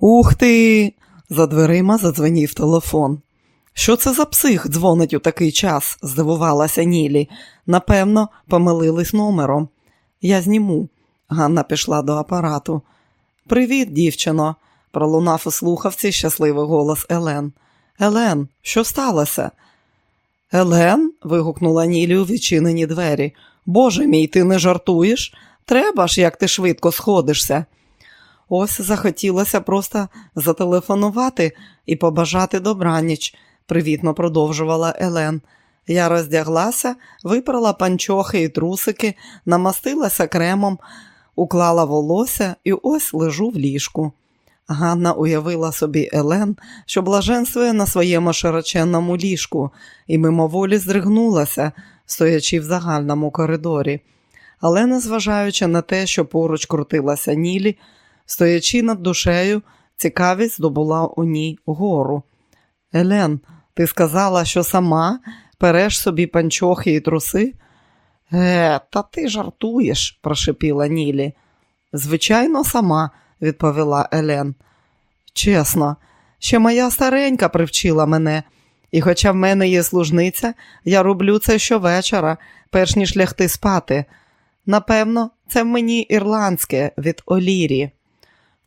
Ух ти! За дверима задзвенів телефон. Що це за псих дзвонить у такий час? здивувалася Нілі. Напевно, помилились номером. Я зніму. Ганна пішла до апарату. Привіт, дівчино, пролунав у слухавці щасливий голос Елен. Елен, що сталося? Елен? вигукнула Нілі у відчинені двері. Боже мій, ти не жартуєш? Треба ж, як ти швидко сходишся. Ось захотілося просто зателефонувати і побажати добраніч, привітно продовжувала Елен. Я роздяглася, випрала панчохи і трусики, намастилася кремом, уклала волосся і ось лежу в ліжку. Ганна уявила собі Елен, що блаженствує на своєму широченному ліжку, і мимоволі здригнулася, стоячи в загальному коридорі. Але, незважаючи на те, що поруч крутилася Нілі, стоячи над душею, цікавість здобула у ній гору. Елен, ти сказала, що сама переш собі панчохи і труси? Е, та ти жартуєш, прошепіла Нілі. Звичайно, сама, відповіла Елен. Чесно, ще моя старенька привчила мене, і хоча в мене є служниця, я роблю це щовечора, перш ніж лягти спати. Напевно, це в мені ірландське від Олірі.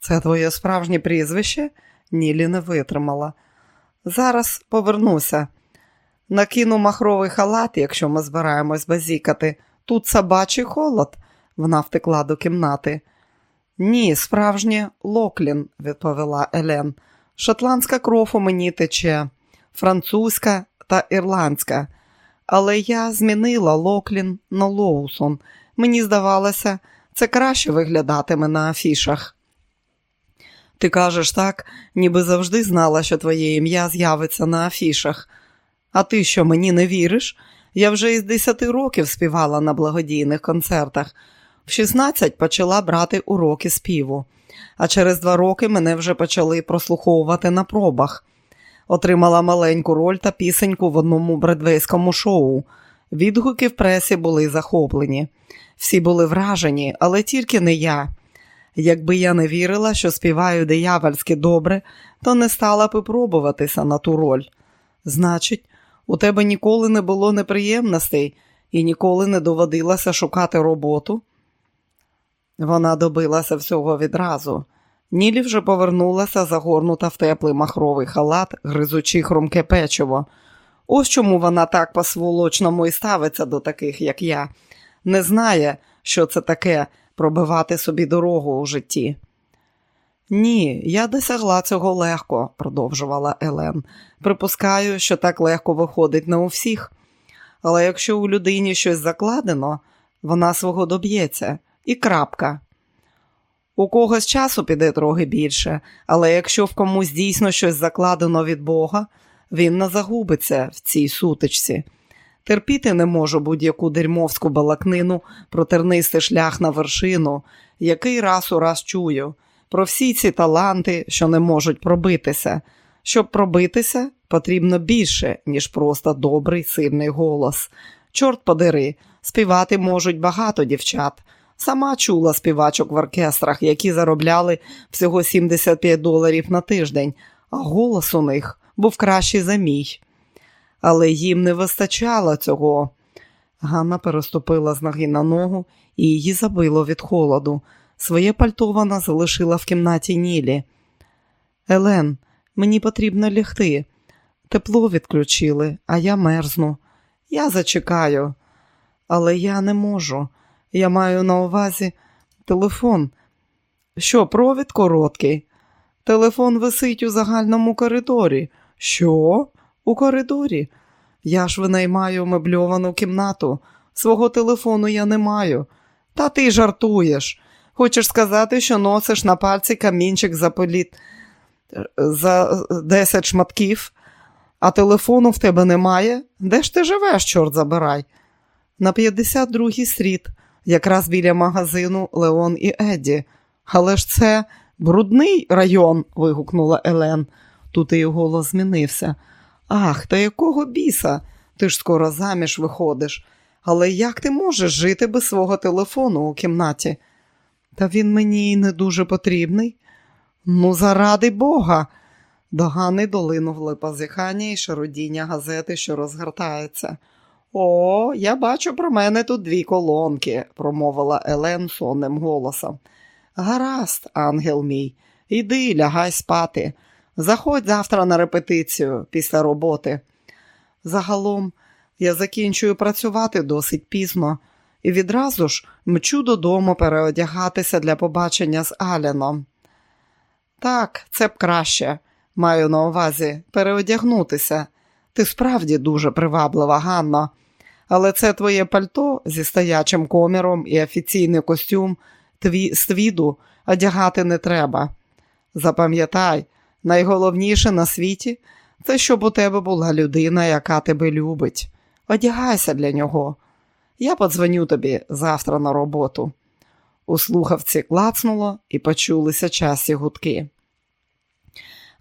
Це твоє справжнє прізвище? Нілі не витримала. Зараз повернуся. Накину махровий халат, якщо ми збираємось базікати. Тут собачий холод, вона втекла до кімнати. Ні, справжнє Локлін, відповіла Елен. Шотландська кров у мені тече, французька та ірландська. Але я змінила Локлін на Лоусон. Мені здавалося, це краще виглядатиме на афішах. Ти кажеш так, ніби завжди знала, що твоє ім'я з'явиться на афішах. А ти що, мені не віриш? Я вже із 10 років співала на благодійних концертах. В 16 почала брати уроки співу, а через два роки мене вже почали прослуховувати на пробах. Отримала маленьку роль та пісеньку в одному бредвейському шоу. Відгуки в пресі були захоплені. Всі були вражені, але тільки не я. Якби я не вірила, що співаю диявольськи добре, то не стала б пробуватися на ту роль. Значить, у тебе ніколи не було неприємностей і ніколи не доводилося шукати роботу. Вона добилася всього відразу. Нілі вже повернулася, загорнута в теплий махровий халат, гризучи хрумке печиво. Ось чому вона так по-сволочному і ставиться до таких, як я, не знає, що це таке пробивати собі дорогу у житті. Ні, я досягла цього легко, продовжувала Елен. Припускаю, що так легко виходить не у всіх. Але якщо у людині щось закладено, вона свого доб'ється і крапка. У когось часу піде трохи більше, але якщо в комусь дійсно щось закладено від Бога, він не загубиться в цій сутичці. Терпіти не можу будь-яку дерьмовську балакнину про тернистий шлях на вершину, який раз у раз чую, про всі ці таланти, що не можуть пробитися. Щоб пробитися, потрібно більше, ніж просто добрий, сильний голос. Чорт подери, співати можуть багато дівчат. Сама чула співачок в оркестрах, які заробляли всього 75 доларів на тиждень, а голос у них був кращий за мій. Але їм не вистачало цього. Ганна переступила з ноги на ногу і її забило від холоду. Своє пальто вона залишила в кімнаті Нілі. Елен, мені потрібно лягти. Тепло відключили, а я мерзну. Я зачекаю, але я не можу. Я маю на увазі телефон. Що, провід короткий? Телефон висить у загальному коридорі. Що? У коридорі? Я ж винаймаю мебльовану кімнату. Свого телефону я не маю. Та ти жартуєш. Хочеш сказати, що носиш на пальці камінчик за політ за 10 шматків, а телефону в тебе немає? Де ж ти живеш, чорт забирай? На 52-й стріт, якраз біля магазину Леон і Едді. Але ж це брудний район, вигукнула Елен. Тут її голос змінився. Ах, та якого біса? Ти ж скоро заміж виходиш. Але як ти можеш жити без свого телефону у кімнаті? Та він мені й не дуже потрібний. Ну, заради Бога. До Гани долинули позіхання і шародіння газети, що розгортається. О, я бачу про мене тут дві колонки, промовила Елен сонним голосом. Гаразд, ангел мій, іди, лягай спати. Заходь завтра на репетицію після роботи. Загалом я закінчую працювати досить пізно і відразу ж мчу додому переодягатися для побачення з Аляном. Так, це б краще, маю на увазі переодягнутися. Ти справді дуже приваблива, Ганна, але це твоє пальто зі стоячим коміром і офіційний костюм тві... з твіду одягати не треба. Запам'ятай, найголовніше на світі це щоб у тебе була людина, яка тебе любить. Одягайся для нього. Я подзвоню тобі завтра на роботу. У слухавці клацнуло і почулися часті гудки.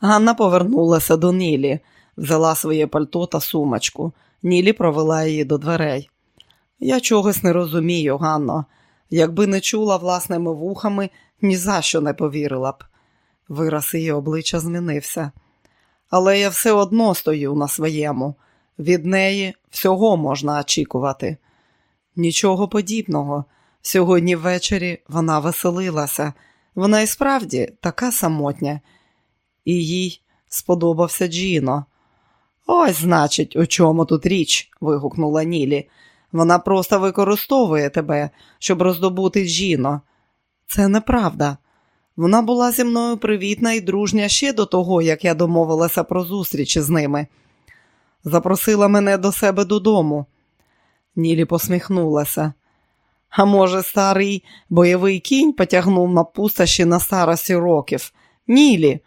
Ганна повернулася до Нілі, взяла своє пальто та сумочку. Нілі провела її до дверей. Я чогось не розумію, Ганно. Якби не чула власними вухами, ні за що не повірила б. Вираз її обличчя змінився. Але я все одно стою на своєму. Від неї всього можна очікувати. Нічого подібного. Сьогодні ввечері вона веселилася. Вона і справді така самотня, і їй сподобався Джіно. Ось, значить, у чому тут річ, вигукнула Нілі. Вона просто використовує тебе, щоб роздобути Джіно. Це неправда. Вона була зі мною привітна і дружня ще до того, як я домовилася про зустріч з ними. Запросила мене до себе додому. Нілі посміхнулася. А може, старий бойовий кінь потягнув на пустощі на старості років. Нілі.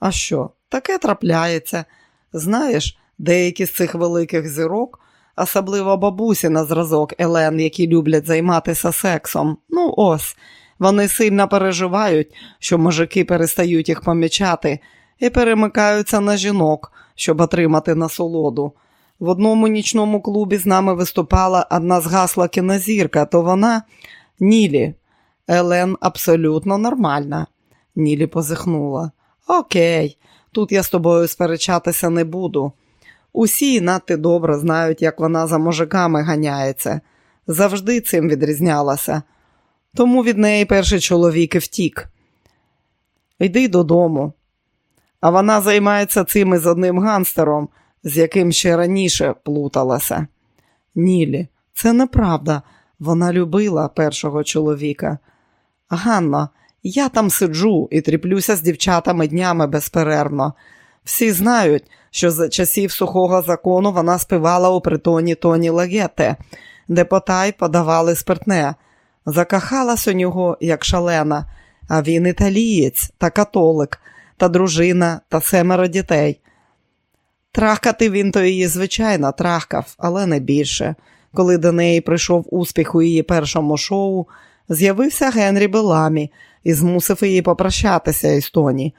А що, таке трапляється. Знаєш, деякі з цих великих зірок, особливо бабусі на зразок Елен, які люблять займатися сексом. Ну, ось, вони сильно переживають, що мужики перестають їх помічати і перемикаються на жінок, щоб отримати насолоду. В одному нічному клубі з нами виступала одна згасла кінозірка, то вона Нілі. Елен абсолютно нормальна. Нілі позихнула. Окей, тут я з тобою сперечатися не буду. Усі надти добре знають, як вона за мужиками ганяється. Завжди цим відрізнялася. Тому від неї перший чоловік і втік. Йди додому. А вона займається цим із одним ганстером з яким ще раніше плуталася. Нілі, це неправда. Вона любила першого чоловіка. Ганно, я там сиджу і тріплюся з дівчатами днями безперервно. Всі знають, що за часів сухого закону вона співала у притоні Тоні Легете, де потай подавали спиртне. Закахалась у нього, як шалена, а він італієць та католик, та дружина та семеро дітей. Трахкати він то її, звичайно, трахкав, але не більше. Коли до неї прийшов успіх у її першому шоу, з'явився Генрі Беламі і змусив її попрощатися із Тоні.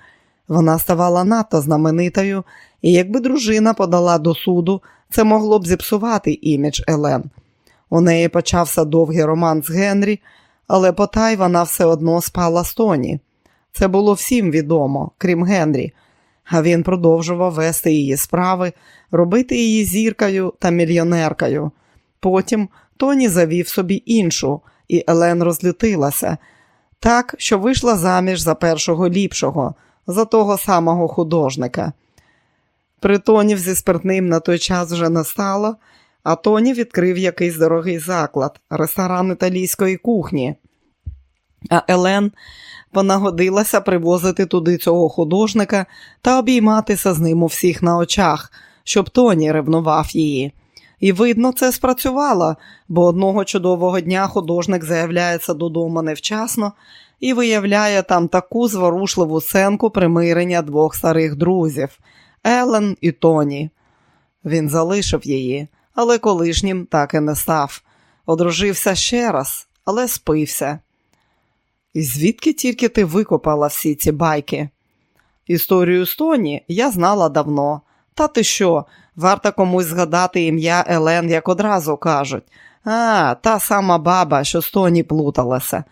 Вона ставала надто знаменитою, і якби дружина подала до суду, це могло б зіпсувати імідж Елен. У неї почався довгий роман з Генрі, але потай вона все одно спала з Тоні. Це було всім відомо, крім Генрі а він продовжував вести її справи, робити її зіркою та мільйонеркою. Потім Тоні завів собі іншу, і Елен розлютилася так, що вийшла заміж за першого ліпшого, за того самого художника. При Тоні зі спиртним на той час вже не стало, а Тоні відкрив якийсь дорогий заклад, ресторан італійської кухні. А Елен вона годилася привозити туди цього художника та обійматися з ним у всіх на очах, щоб Тоні ревнував її. І, видно, це спрацювало, бо одного чудового дня художник заявляється додому невчасно і виявляє там таку зворушливу сценку примирення двох старих друзів Елен і Тоні. Він залишив її, але колишнім так і не став. Одружився ще раз, але спився. І звідки тільки ти викопала всі ці байки? Історію з Тоні я знала давно. Та ти що, варто комусь згадати ім'я Елен, як одразу кажуть. А, та сама баба, що з Тоні плуталася.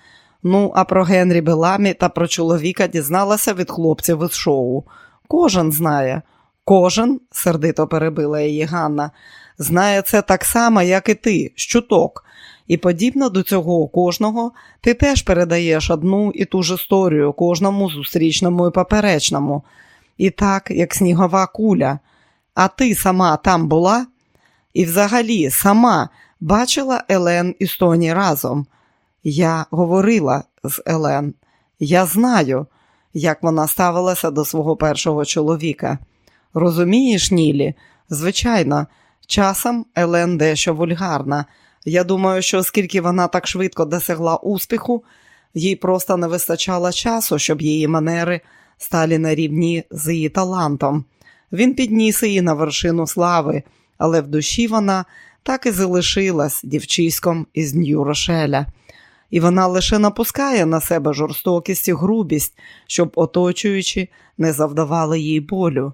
Ну, а про Генрі Беламі та про чоловіка дізналася від хлопців із шоу. Кожен знає, кожен, сердито перебила її Ганна, знає це так само, як і ти, щуток. І подібно до цього кожного, ти теж передаєш одну і ту ж історію кожному зустрічному і поперечному. І так, як снігова куля. А ти сама там була? І взагалі сама бачила Елен і Стоні разом. Я говорила з Елен. Я знаю, як вона ставилася до свого першого чоловіка. Розумієш, Нілі? Звичайно, часом Елен дещо вульгарна. Я думаю, що оскільки вона так швидко досягла успіху, їй просто не вистачало часу, щоб її манери стали на рівні з її талантом. Він підніс її на вершину слави, але в душі вона так і залишилась дівчиськом із Нью-Рошеля. І вона лише напускає на себе жорстокість і грубість, щоб оточуючи, не завдавали їй болю.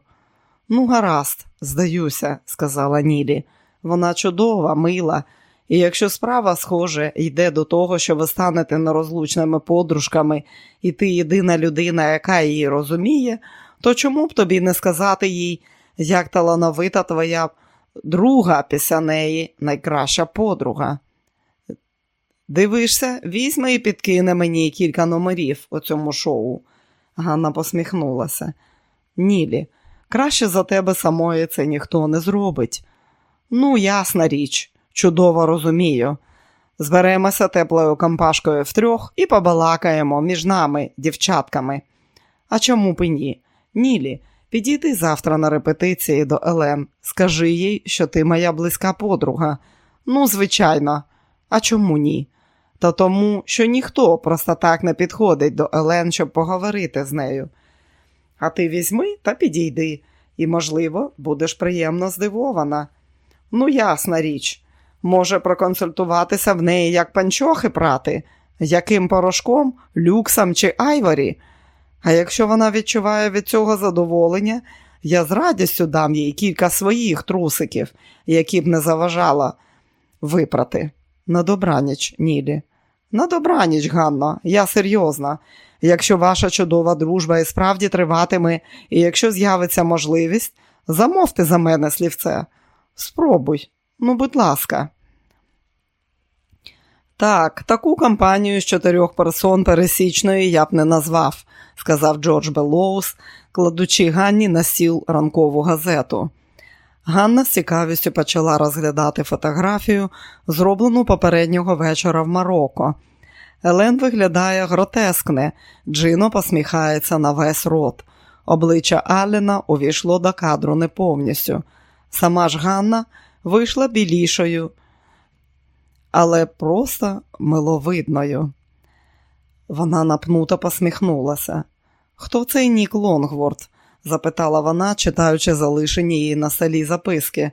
Ну, гаразд, здаюся, сказала Нілі. Вона чудова, мила, і якщо справа, схоже, йде до того, що ви станете нерозлучними подружками, і ти єдина людина, яка її розуміє, то чому б тобі не сказати їй, як талановита твоя друга після неї найкраща подруга? Дивишся, візьми і підкине мені кілька номерів у цьому шоу. Ганна посміхнулася. Нілі, краще за тебе самої це ніхто не зробить. Ну, ясна річ, чудово розумію. Зберемося теплою компашкою втрьох і побалакаємо між нами, дівчатками. А чому б і ні? Нілі, підійди завтра на репетиції до Елен. Скажи їй, що ти моя близька подруга. Ну, звичайно, а чому ні? Та тому, що ніхто просто так не підходить до Елен, щоб поговорити з нею. А ти візьми та підійди, і, можливо, будеш приємно здивована. Ну, ясна річ, можеш проконсультуватися в неї, як панчохи прати, яким порошком, люксом чи айворі. А якщо вона відчуває від цього задоволення, я з радістю дам їй кілька своїх трусиків, які б не заважала випрати. На добраніч, Нілі. На добраніч, Ганно, я серйозна. Якщо ваша чудова дружба і справді триватиме, і якщо з'явиться можливість, замовте за мене слівце. Спробуй, ну, будь ласка. Так, таку компанію з чотирьох персон пересічної я б не назвав, сказав Джордж Белоус, кладучи Ганні на сіл ранкову газету. Ганна з цікавістю почала розглядати фотографію, зроблену попереднього вечора в Марокко. Елен виглядає гротескне, Джино посміхається на весь рот. Обличчя Аллена увійшло до кадру не повністю. Сама ж Ганна вийшла білішою, але просто миловидною. Вона напнуто посміхнулася. Хто цей Нік Лонгворд? запитала вона, читаючи залишені її на селі записки.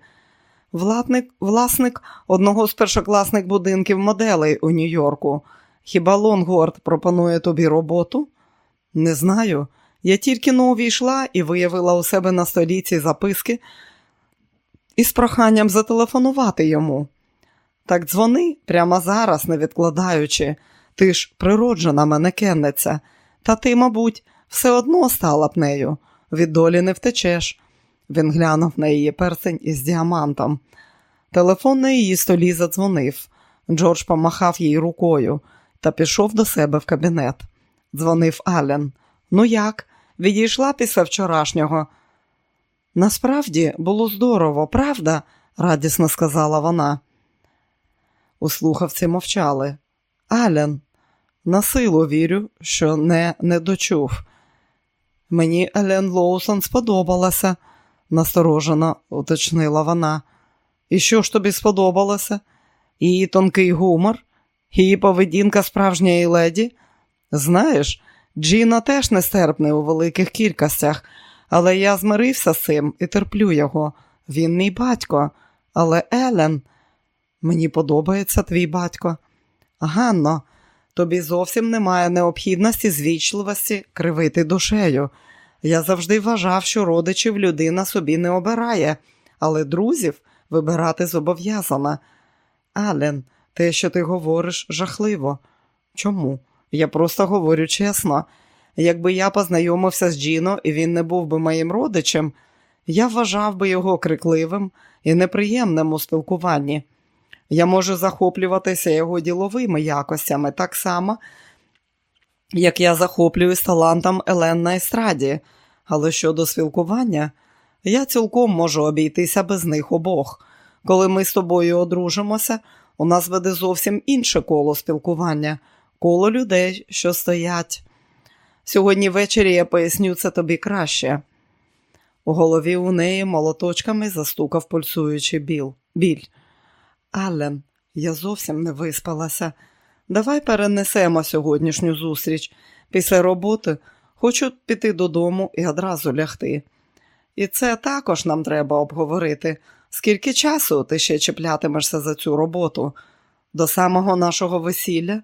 Власник, власник одного з першокласних будинків моделей у Нью-Йорку. Хіба Лонгворд пропонує тобі роботу? Не знаю. Я тільки но увійшла і виявила у себе на столі ці записки із проханням зателефонувати йому. Так дзвони прямо зараз, не відкладаючи. Ти ж природжена манекенниця, та ти, мабуть, все одно стала б нею від долі не втечеш. Він глянув на її персень із діамантом. Телефон на її столі задзвонив. Джордж помахав їй рукою та пішов до себе в кабінет. Дзвонив Ален. Ну як? Відійшла після вчорашнього. Насправді було здорово, правда? радісно сказала вона. У слухавці мовчали. Ален, на силу вірю, що не, не дочув. Мені Елен Лоусон сподобалася, насторожено уточнила вона. І що ж тобі сподобалося? Її тонкий гумор, її поведінка справжньої леді? Знаєш, Джіна теж нестерпний у великих кількостях, але я змирився з цим і терплю його. Він мій батько, але Елен, мені подобається твій батько. Ганно, тобі зовсім немає необхідності звічливості кривити душею. Я завжди вважав, що родичів людина собі не обирає, але друзів вибирати зобов'язана. Ален, те, що ти говориш, жахливо. Чому? Я просто говорю чесно. Якби я познайомився з Джіно і він не був би моїм родичем, я вважав би його крикливим і неприємним у спілкуванні. Я можу захоплюватися його діловими якостями так само, як я захоплююсь талантом Елен на естраді, але щодо спілкування, я цілком можу обійтися без них обох. Коли ми з тобою одружимося, у нас веде зовсім інше коло спілкування, коло людей, що стоять. Сьогодні ввечері я поясню це тобі краще. У голові у неї молоточками застукав пульсуючий біл. біль. Аллен, я зовсім не виспалася. Давай перенесемо сьогоднішню зустріч. Після роботи хочу піти додому і одразу лягти. І це також нам треба обговорити. Скільки часу ти ще чіплятимешся за цю роботу? До самого нашого весілля?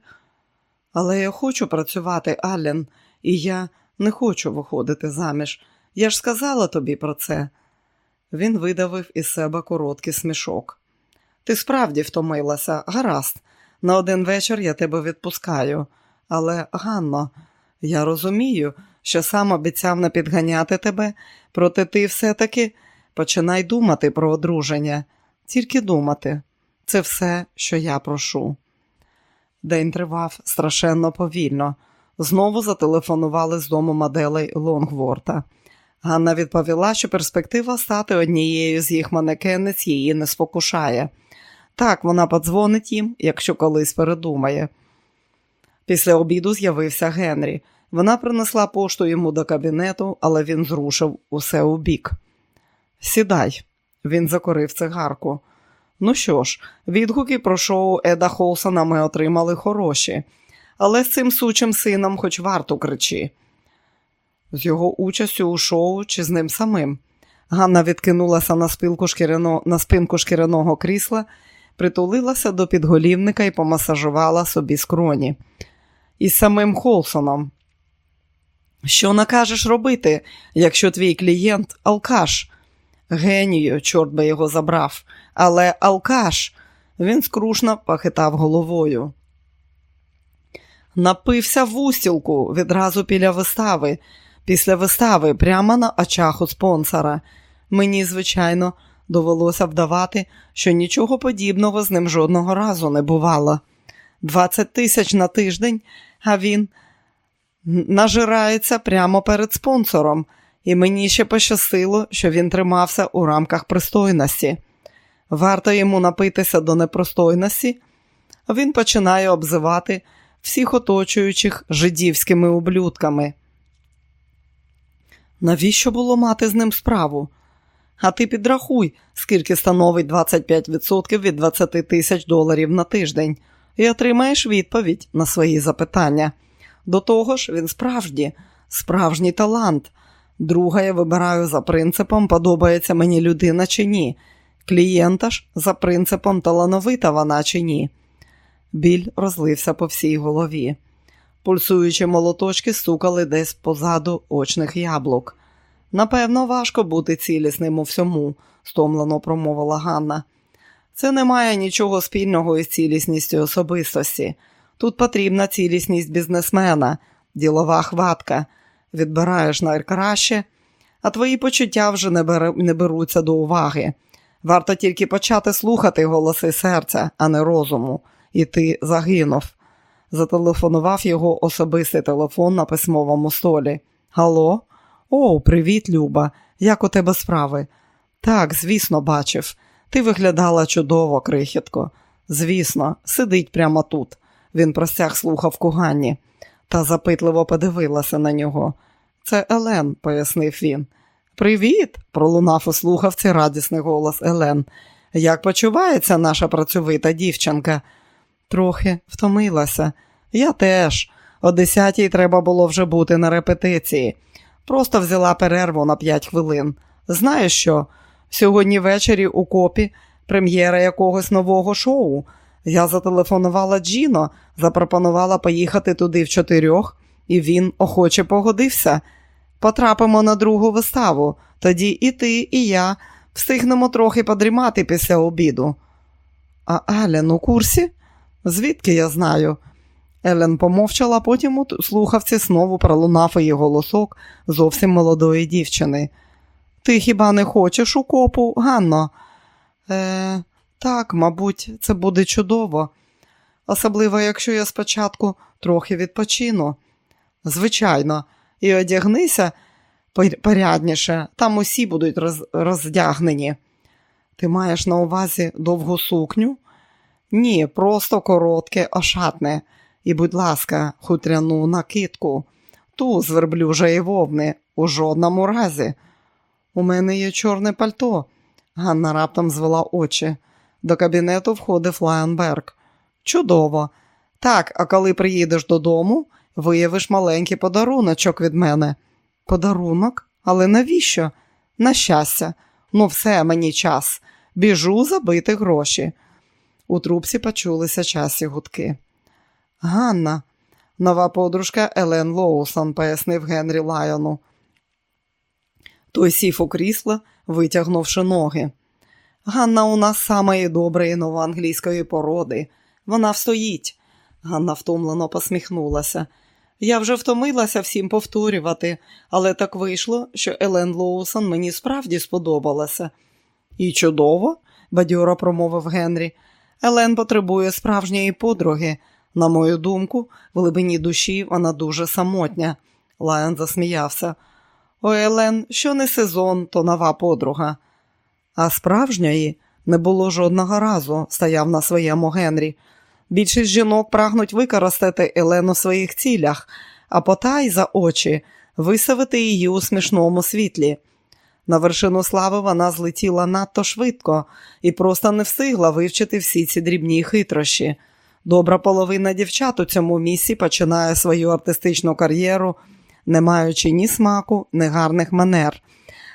Але я хочу працювати, Аллен, і я не хочу виходити заміж. Я ж сказала тобі про це. Він видавив із себе короткий смішок. Ти справді втомилася, гаразд. На один вечір я тебе відпускаю. Але, Ганно, я розумію, що сам обіцяв не підганяти тебе, проте ти все-таки починай думати про одруження, тільки думати. Це все, що я прошу. День тривав страшенно повільно. Знову зателефонували з дому моделей Лонгворта. Ганна відповіла, що перспектива стати однією з їх манекенниць її не спокушає. Так, вона подзвонить їм, якщо колись передумає. Після обіду з'явився Генрі. Вона принесла пошту йому до кабінету, але він зрушив усе у бік. Сідай, він закорив цигарку. Ну що ж, відгуки про шоу Еда Холсона ми отримали хороші, але з цим сучим сином хоч варто кричи. З його участю у шоу чи з ним самим. Ганна відкинулася на, шкіряно... на спинку шкіряного крісла, притулилася до підголівника і помасажувала собі скроні. Із самим Холсоном. Що накажеш робити, якщо твій клієнт алкаш? Генію, чорт би його забрав, але алкаш. Він скрушно похитав головою. Напився в устілку відразу біля вистави, після вистави, прямо на очах у спонсора. Мені, звичайно, довелося вдавати, що нічого подібного з ним жодного разу не бувало. 20 тисяч на тиждень, а він нажирається прямо перед спонсором, і мені ще пощастило, що він тримався у рамках пристойності. Варто йому напитися до непростойності, він починає обзивати всіх оточуючих жидівськими ублюдками. Навіщо було мати з ним справу? А ти підрахуй, скільки становить 25% від 20 тисяч доларів на тиждень, і отримаєш відповідь на свої запитання. До того ж, він справді, справжній талант. Друга я вибираю за принципом, подобається мені людина чи ні. Клієнта ж за принципом талановита вона чи ні. Біль розлився по всій голові. Пульсуючі молоточки стукали десь позаду очних яблук. Напевно, важко бути цілісним у всьому, стомлено промовила Ганна. Це не має нічого спільного із цілісністю особистості. Тут потрібна цілісність бізнесмена, ділова хватка. Відбираєш найкраще, а твої почуття вже не, бер... не беруться до уваги. Варто тільки почати слухати голоси серця, а не розуму, і ти загинув. Зателефонував його особистий телефон на письмовому столі. Гало? О, привіт, Люба. Як у тебе справи? Так, звісно, бачив. Ти виглядала чудово, крихітко. Звісно, сидить прямо тут. Він простяг слухавку Ганні та запитливо подивилася на нього. Це Елен, пояснив він. Привіт, пролунав у слухавці радісний голос Елен. Як почувається наша працьовита дівчинка? Трохи втомилася. Я теж. О десятій треба було вже бути на репетиції. Просто взяла перерву на п'ять хвилин. Знаєш що? Сьогодні ввечері у копі прем'єра якогось нового шоу. Я зателефонувала Джіно, запропонувала поїхати туди в чотирьох, і він охоче погодився. Потрапимо на другу виставу, тоді і ти, і я встигнемо трохи подрімати після обіду. А Ален у курсі? Звідки я знаю? Елен помовчала, потім у слухавці знову пролунав її голосок зовсім молодої дівчини. Ти хіба не хочеш у копу, Ганно? Е, Так, мабуть, це буде чудово, особливо, якщо я спочатку трохи відпочину. Звичайно, і одягнися порядніше, там усі будуть роз... роздягнені. Ти маєш на увазі довгу сукню? Ні, просто коротке, ошатне. І, будь ласка, хутряну накидку, ту з верблюжої вовни, у жодному разі. У мене є чорне пальто. Ганна раптом звела очі. До кабінету входив Лайонберг. Чудово. Так, а коли приїдеш додому, виявиш маленький подаруночок від мене. Подарунок? Але навіщо? На щастя, ну все мені час. Біжу забити гроші. У трубці почулися часі гудки. Ганна, нова подружка Елен Лоусон, пояснив Генрі Лайону. Той сів у крісло, витягнувши ноги. Ганна у нас самої доброї новоанглійської породи. Вона встоїть. Ганна втомлено посміхнулася. Я вже втомилася всім повторювати, але так вийшло, що Елен Лоусон мені справді сподобалася. І чудово, бадьоро промовив Генрі. Елен потребує справжньої подруги. На мою думку, в глибині душі вона дуже самотня. Лайон засміявся. О, Елен, що не сезон, то нова подруга. А справжньої не було жодного разу, стояв на своєму Генрі. Більшість жінок прагнуть використати Елен у своїх цілях, а потай за очі висавити її у смішному світлі. На вершину слави вона злетіла надто швидко і просто не встигла вивчити всі ці дрібні хитрощі. Добра половина дівчат у цьому місці починає свою артистичну кар'єру, не маючи ні смаку, ні гарних манер.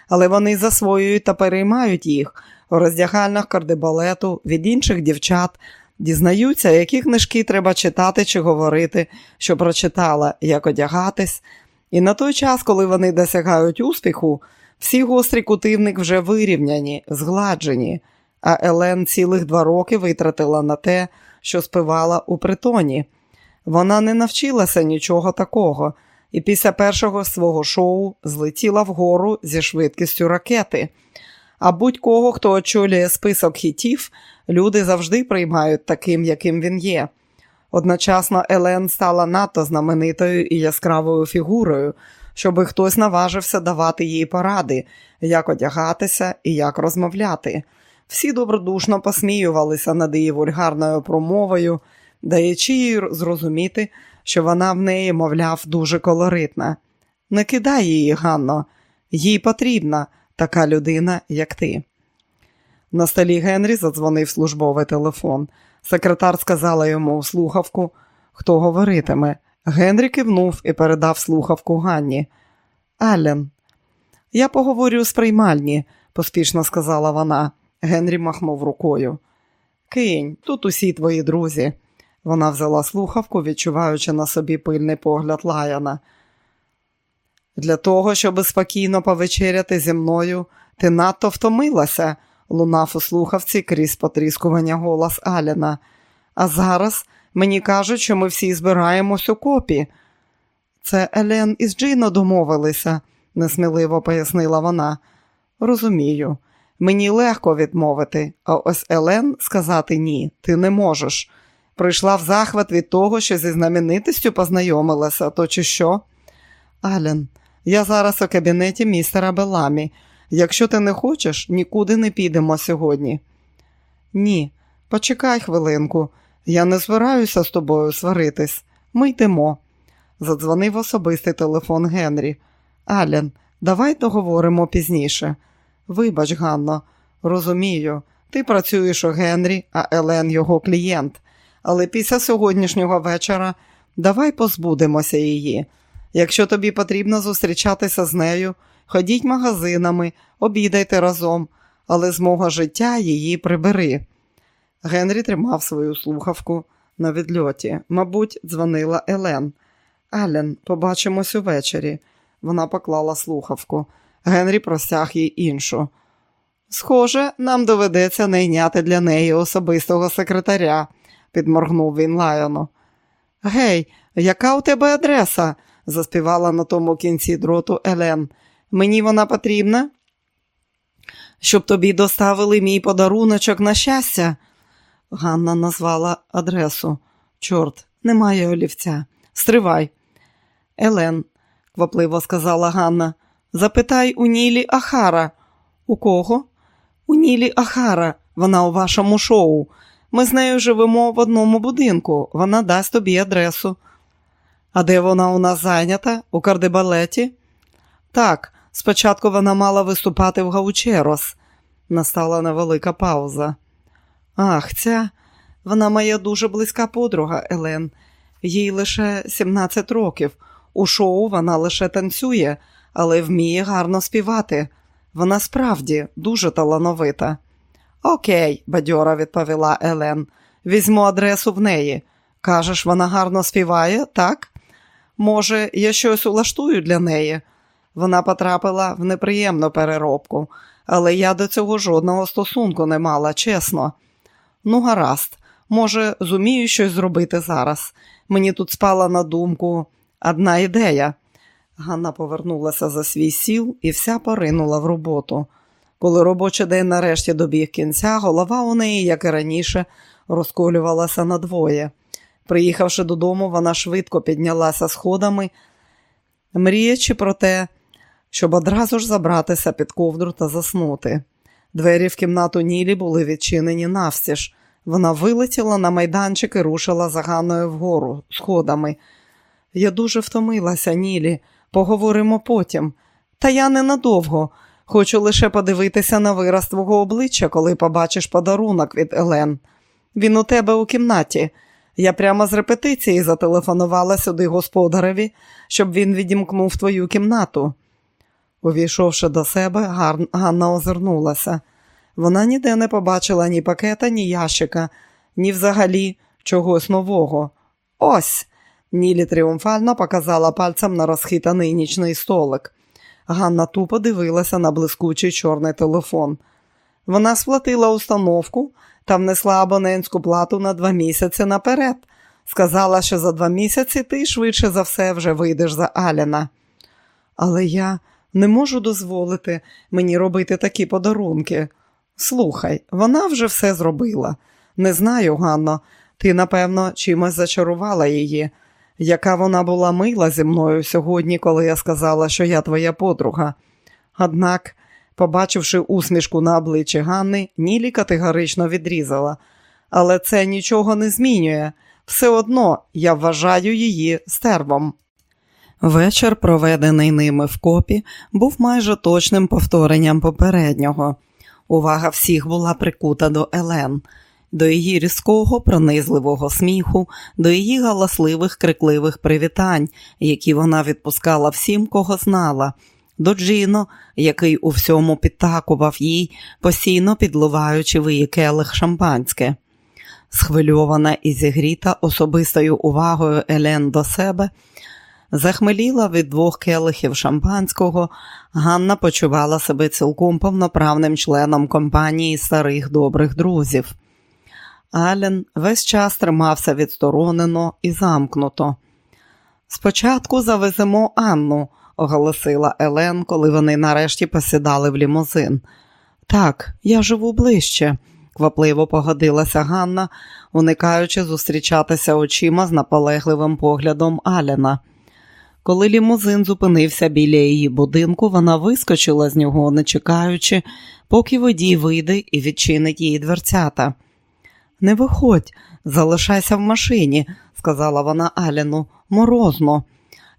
Але вони засвоюють та переймають їх у роздягальнах кардебалету від інших дівчат, дізнаються, які книжки треба читати чи говорити, що прочитала, як одягатись. І на той час, коли вони досягають успіху, всі гострі кутивник вже вирівняні, згладжені, а Елен цілих два роки витратила на те, що спивала у притоні. Вона не навчилася нічого такого, і після першого свого шоу злетіла вгору зі швидкістю ракети. А будь-кого, хто очолює список хітів, люди завжди приймають таким, яким він є. Одночасно Елен стала надто знаменитою і яскравою фігурою, щоби хтось наважився давати їй поради, як одягатися і як розмовляти. Всі добродушно посміювалися над її вульгарною промовою, даючи їй зрозуміти, що вона в неї, мовляв, дуже колоритна. Не кидай її, Ганно, їй потрібна така людина, як ти. На столі Генрі задзвонив службовий телефон. Секретар сказала йому в слухавку, хто говоритиме. Генрі кивнув і передав слухавку Ганні. Аллен, я поговорю з приймальні, поспішно сказала вона. Генрі махнув рукою. Кинь, тут усі твої друзі. Вона взяла слухавку, відчуваючи на собі пильний погляд Лаяна. Для того, щоб спокійно повечеряти зі мною, ти надто втомилася, лунав у слухавці крізь потріскування голос Аліна. А зараз мені кажуть, що ми всі збираємось у копі. Це Елен із Джино домовилися, несміливо пояснила вона. Розумію, мені легко відмовити, а ось Елен сказати ні, ти не можеш. Прийшла в захват від того, що зі знаменитістю познайомилася, то чи що? Ален, я зараз у кабінеті містера Беламі. Якщо ти не хочеш, нікуди не підемо сьогодні. Ні, почекай хвилинку. Я не збираюся з тобою сваритись. Ми йдемо. Задзвонив особистий телефон Генрі. Ален, давай договоримо пізніше. Вибач, Ганно, розумію, ти працюєш у Генрі, а Елен його клієнт. Але після сьогоднішнього вечора давай позбудемося її. Якщо тобі потрібно зустрічатися з нею, ходіть магазинами, обідайте разом, але з мого життя її прибери. Генрі тримав свою слухавку на відльоті. Мабуть, дзвонила Елен. Ален, побачимось увечері. Вона поклала слухавку. Генрі простяг їй іншу. Схоже, нам доведеться найняти для неї особистого секретаря, підморгнув він Лайону. Гей, яка у тебе адреса? заспівала на тому кінці дроту Елен. Мені вона потрібна? Щоб тобі доставили мій подаруночок на щастя. Ганна назвала адресу. Чорт, немає олівця. Стривай. Елен, квапливо сказала Ганна, запитай у Нілі Ахара. У кого? У Нілі Ахара. Вона у вашому шоу. Ми з нею живемо в одному будинку. Вона дасть тобі адресу. А де вона у нас зайнята? У кардебалеті? Так, спочатку вона мала виступати в Гаучерос. Настала невелика пауза. Ах, ця, вона моя дуже близька подруга, Елен. Їй лише 17 років. У шоу вона лише танцює, але вміє гарно співати. Вона справді дуже талановита. Окей, бадьора відповіла Елен. Візьму адресу в неї. Кажеш, вона гарно співає, так? Може, я щось улаштую для неї. Вона потрапила в неприємну переробку, але я до цього жодного стосунку не мала, чесно. Ну, гаразд, може, зумію щось зробити зараз. Мені тут спала на думку одна ідея. Ганна повернулася за свій сіл і вся поринула в роботу. Коли робочий день нарешті добіг кінця, голова у неї, як і раніше, розколювалася надвоє. Приїхавши додому, вона швидко піднялася сходами, мріячи про те, щоб одразу ж забратися під ковдру та заснути. Двері в кімнату Нілі були відчинені навстіж. Вона вилетіла на майданчик і рушила за Ганною вгору сходами. Я дуже втомилася, Нілі. Поговоримо потім. Та я ненадовго. Хочу лише подивитися на вираз твого обличчя, коли побачиш подарунок від Елен. Він у тебе у кімнаті. Я прямо з репетиції зателефонувала сюди господареві, щоб він відімкнув твою кімнату. Увійшовши до себе, Ганна озирнулася. Вона ніде не побачила ні пакета, ні ящика, ні взагалі чогось нового. Ось. Нілі тріумфально показала пальцем на розхитаний нічний столик. Ганна тупо дивилася на блискучий чорний телефон. Вона сплатила установку та внесла абонентську плату на два місяці наперед. Сказала, що за два місяці ти швидше за все вже вийдеш за Аліна. Але я не можу дозволити мені робити такі подарунки. Слухай, вона вже все зробила. Не знаю, Ганно, ти, напевно, чимось зачарувала її. Яка вона була мила зі мною сьогодні, коли я сказала, що я твоя подруга. Однак, побачивши усмішку на обличчі Ганни, Нілі категорично відрізала. Але це нічого не змінює. Все одно я вважаю її стервом. Вечір, проведений ними в копі, був майже точним повторенням попереднього. Увага всіх була прикута до Елен, до її різкого, пронизливого сміху, до її галасливих, крикливих привітань, які вона відпускала всім, кого знала, до Джіно, який у всьому підтакував їй, постійно підливаючи в її келих шампанське. Схвильована і зігріта особистою увагою Елен до себе. Захмеліла від двох келихів шампанського, Ганна почувала себе цілком повноправним членом компанії старих добрих друзів. Ален весь час тримався відсторонено і замкнуто. Спочатку завеземо Анну, оголосила Елен, коли вони нарешті посідали в лімузин. Так, я живу ближче, квапливо погодилася Ганна, уникаючи зустрічатися очима з наполегливим поглядом Алена. Коли лімузин зупинився біля її будинку, вона вискочила з нього, не чекаючи, поки водій вийде і відчинить її дверцята. Не виходь, залишайся в машині, сказала вона Аліну, морозно.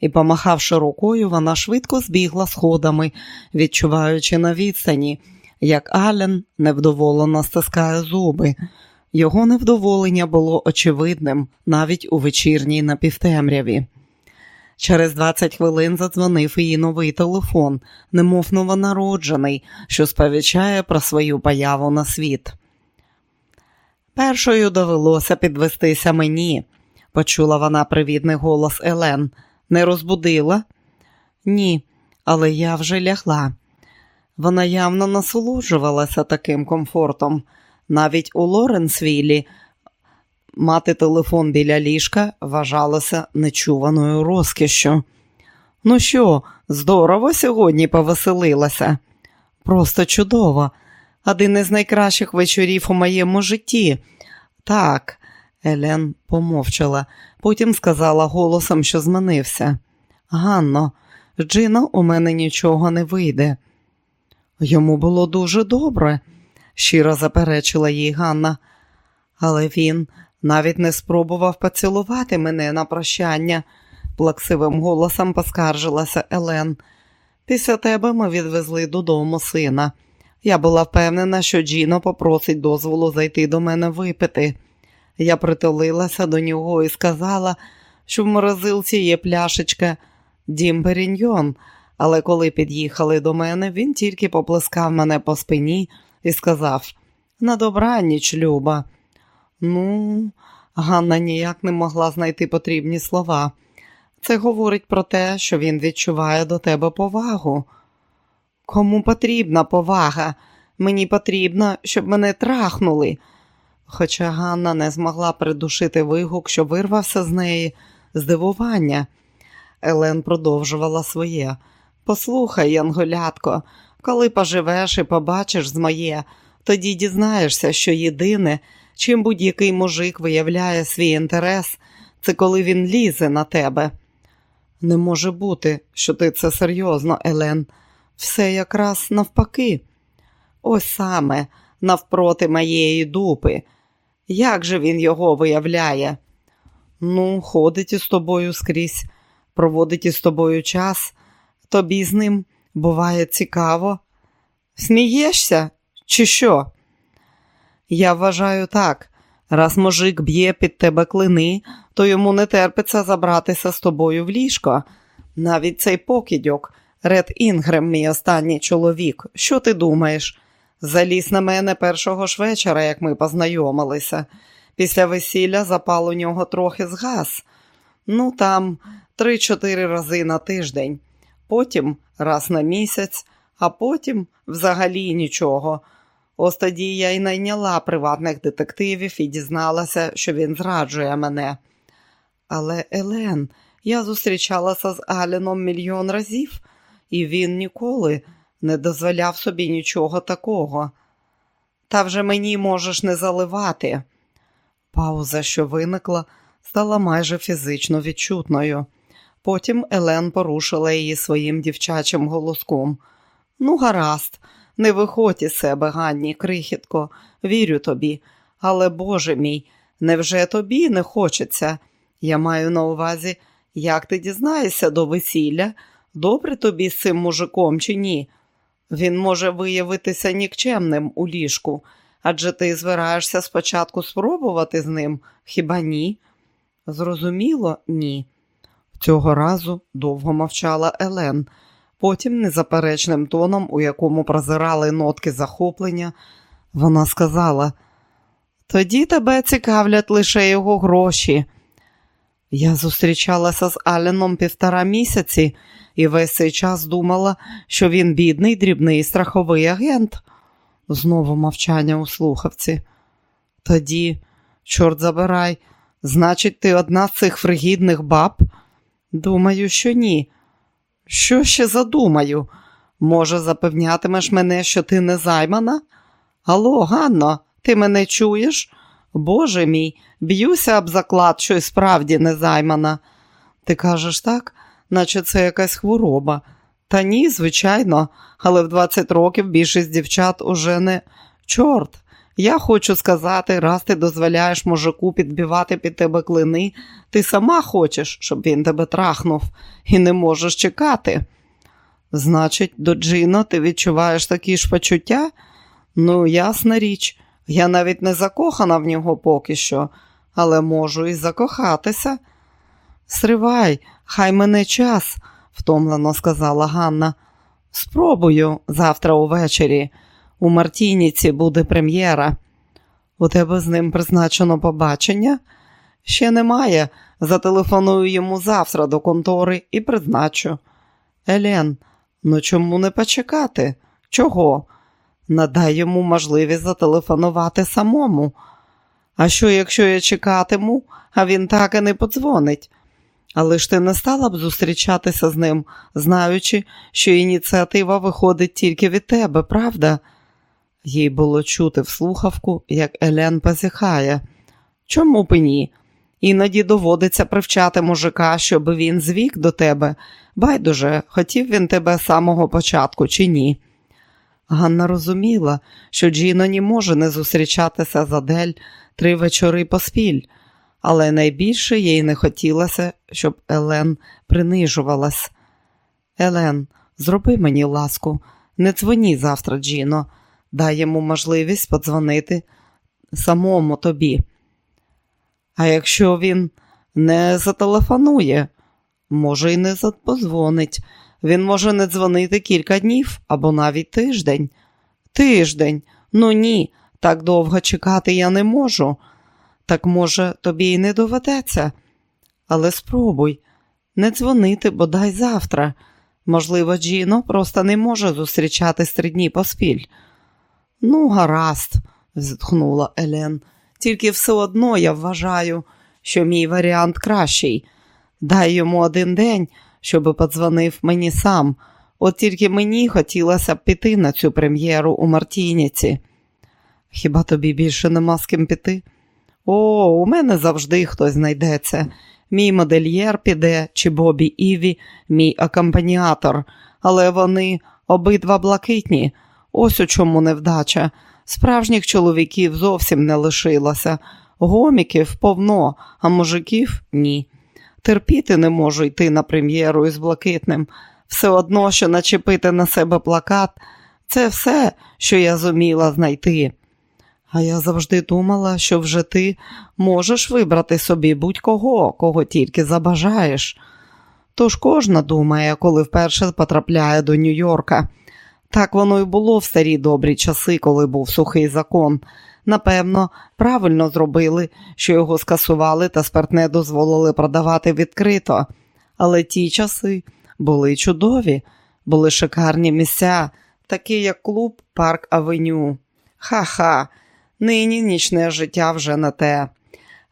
І, помахавши рукою, вона швидко збігла сходами, відчуваючи на відстані, як Ален невдоволено стискає зуби. Його невдоволення було очевидним навіть у вечірній напівтемряві. Через 20 хвилин задзвонив її новий телефон, немов новонароджений, що сповічає про свою появу на світ. Першою довелося підвестися мені, почула вона привітний голос Елен. Не розбудила? Ні, але я вже лягла. Вона явно насолоджувалася таким комфортом. Навіть у Лоренсвілі мати телефон біля ліжка вважалося нечуваною розкішшю. Ну що, здорово сьогодні повеселилася? Просто чудово. Один із найкращих вечорів у моєму житті. Так, Елен помовчала, потім сказала голосом, що змінився. Ганно, Джина, у мене нічого не вийде. Йому було дуже добре, щиро заперечила їй Ганна, але він навіть не спробував поцілувати мене на прощання, плаксивим голосом поскаржилася Елен. Після тебе ми відвезли додому сина. Я була впевнена, що Джіно попросить дозволу зайти до мене випити. Я притулилася до нього і сказала, що в морозилці є пляшечка Дім Періньйон, але коли під'їхали до мене, він тільки поплескав мене по спині і сказав на добраніч, Люба. Ну, Ганна ніяк не могла знайти потрібні слова. Це говорить про те, що він відчуває до тебе повагу. Кому потрібна повага? Мені потрібно, щоб мене трахнули. Хоча Ганна не змогла придушити вигук, що вирвався з неї здивування. Елен продовжувала своє. Послухай, Янголятко, коли поживеш і побачиш з моє, тоді дізнаєшся, що єдине, чим будь-який мужик виявляє свій інтерес, це коли він лізе на тебе. Не може бути, що ти це серйозно, Елен. Все якраз навпаки. Ось саме навпроти моєї дупи. Як же він його виявляє? Ну, ходить із тобою скрізь, проводить із тобою час, тобі з ним буває цікаво. Смієшся, чи що? Я вважаю так. Раз мужик б'є під тебе клини, то йому не терпиться забратися з тобою в ліжко. Навіть цей покидьок, Ред Інгрем, мій останній чоловік. Що ти думаєш? Заліз на мене першого ж вечора, як ми познайомилися. Після весілля запал у нього трохи згас. Ну, там три-чотири рази на тиждень, потім раз на місяць, а потім взагалі нічого. Ось тоді я й найняла приватних детективів і дізналася, що він зраджує мене. Але Елен, я зустрічалася з Аліном мільйон разів, і він ніколи не дозволяв собі нічого такого. Та вже мені можеш не заливати. Пауза, що виникла, стала майже фізично відчутною. Потім Елен порушила її своїм дівчачим голоском. Ну, гаразд, не виходь із себе, Ганні, крихітко, вірю тобі. Але, Боже мій, невже тобі не хочеться? Я маю на увазі, як ти дізнаєшся до весілля, добре тобі з цим мужиком чи ні? Він може виявитися нікчемним у ліжку, адже ти збираєшся спочатку спробувати з ним, хіба ні? Зрозуміло, ні. Цього разу довго мовчала Елен. Потім, незаперечним тоном, у якому прозирали нотки захоплення, вона сказала: тоді тебе цікавлять лише його гроші. Я зустрічалася з Аленом півтора місяці і весь цей час думала, що він бідний, дрібний страховий агент. Знову мовчання у слухавці. Тоді, чорт забирай, значить, ти одна з цих фригідних баб? Думаю, що ні. Що ще задумаю? Може, запевнятимеш мене, що ти не займана? Алло, Ганно, ти мене чуєш? Боже мій, б'юся об заклад, що й справді не займана. Ти кажеш так, наче це якась хвороба. Та ні, звичайно, але в 20 років більшість дівчат уже не чорт. Я хочу сказати, раз ти дозволяєш мужику підбивати під тебе клини, ти сама хочеш, щоб він тебе трахнув, і не можеш чекати. Значить, до Джино ти відчуваєш такі ж почуття? Ну, ясна річ, я навіть не закохана в нього поки що, але можу і закохатися. Стривай, хай мене час, втомлено сказала Ганна. Спробую завтра увечері. У Мартініці буде прем'єра. У тебе з ним призначено побачення? Ще немає. Зателефоную йому завтра до контори і призначу. Елен, ну чому не почекати? Чого? Надай йому можливість зателефонувати самому. А що, якщо я чекатиму, а він так і не подзвонить? Але ж ти не стала б зустрічатися з ним, знаючи, що ініціатива виходить тільки від тебе, правда? Їй було чути в слухавку, як Елен позіхає. Чому б ні? Іноді доводиться привчати мужика, щоб він звік до тебе. Байдуже, хотів він тебе з самого початку чи ні. Ганна розуміла, що Джіно не може не зустрічатися з Адель три вечори поспіль, але найбільше їй не хотілося, щоб Елен принижувалась. Елен, зроби мені ласку, не дзвоні завтра, Джіно, дай йому можливість подзвонити самому тобі. А якщо він не зателефонує, може, й не подзвонить. Він може не дзвонити кілька днів або навіть тиждень. Тиждень, ну ні, так довго чекати я не можу. Так, може, тобі й не доведеться. Але спробуй не дзвонити бодай завтра. Можливо, Джіно просто не може зустрічатись три дні поспіль. Ну, гаразд, зітхнула Елен. Тільки все одно я вважаю, що мій варіант кращий. Дай йому один день, щоби подзвонив мені сам. От тільки мені хотілося б піти на цю прем'єру у Мартініці. Хіба тобі більше нема з ким піти? О, у мене завжди хтось знайдеться. Мій модельєр піде, чи Бобі Іві, мій акомпаніатор, але вони обидва блакитні. Ось у чому невдача. Справжніх чоловіків зовсім не лишилося. Гоміків повно, а мужиків ні. Терпіти не можу йти на прем'єру із блакитним. Все одно, що начепити на себе плакат, це все, що я зуміла знайти. А я завжди думала, що вже ти можеш вибрати собі будь-кого, кого тільки забажаєш. Тож кожна думає, коли вперше потрапляє до Нью-Йорка. Так воно й було в старі добрі часи, коли був сухий закон. Напевно, правильно зробили, що його скасували та спиртне дозволили продавати відкрито. Але ті часи були чудові, були шикарні місця, такі як клуб Парк Авеню. Ха-ха, нині нічне життя вже не те.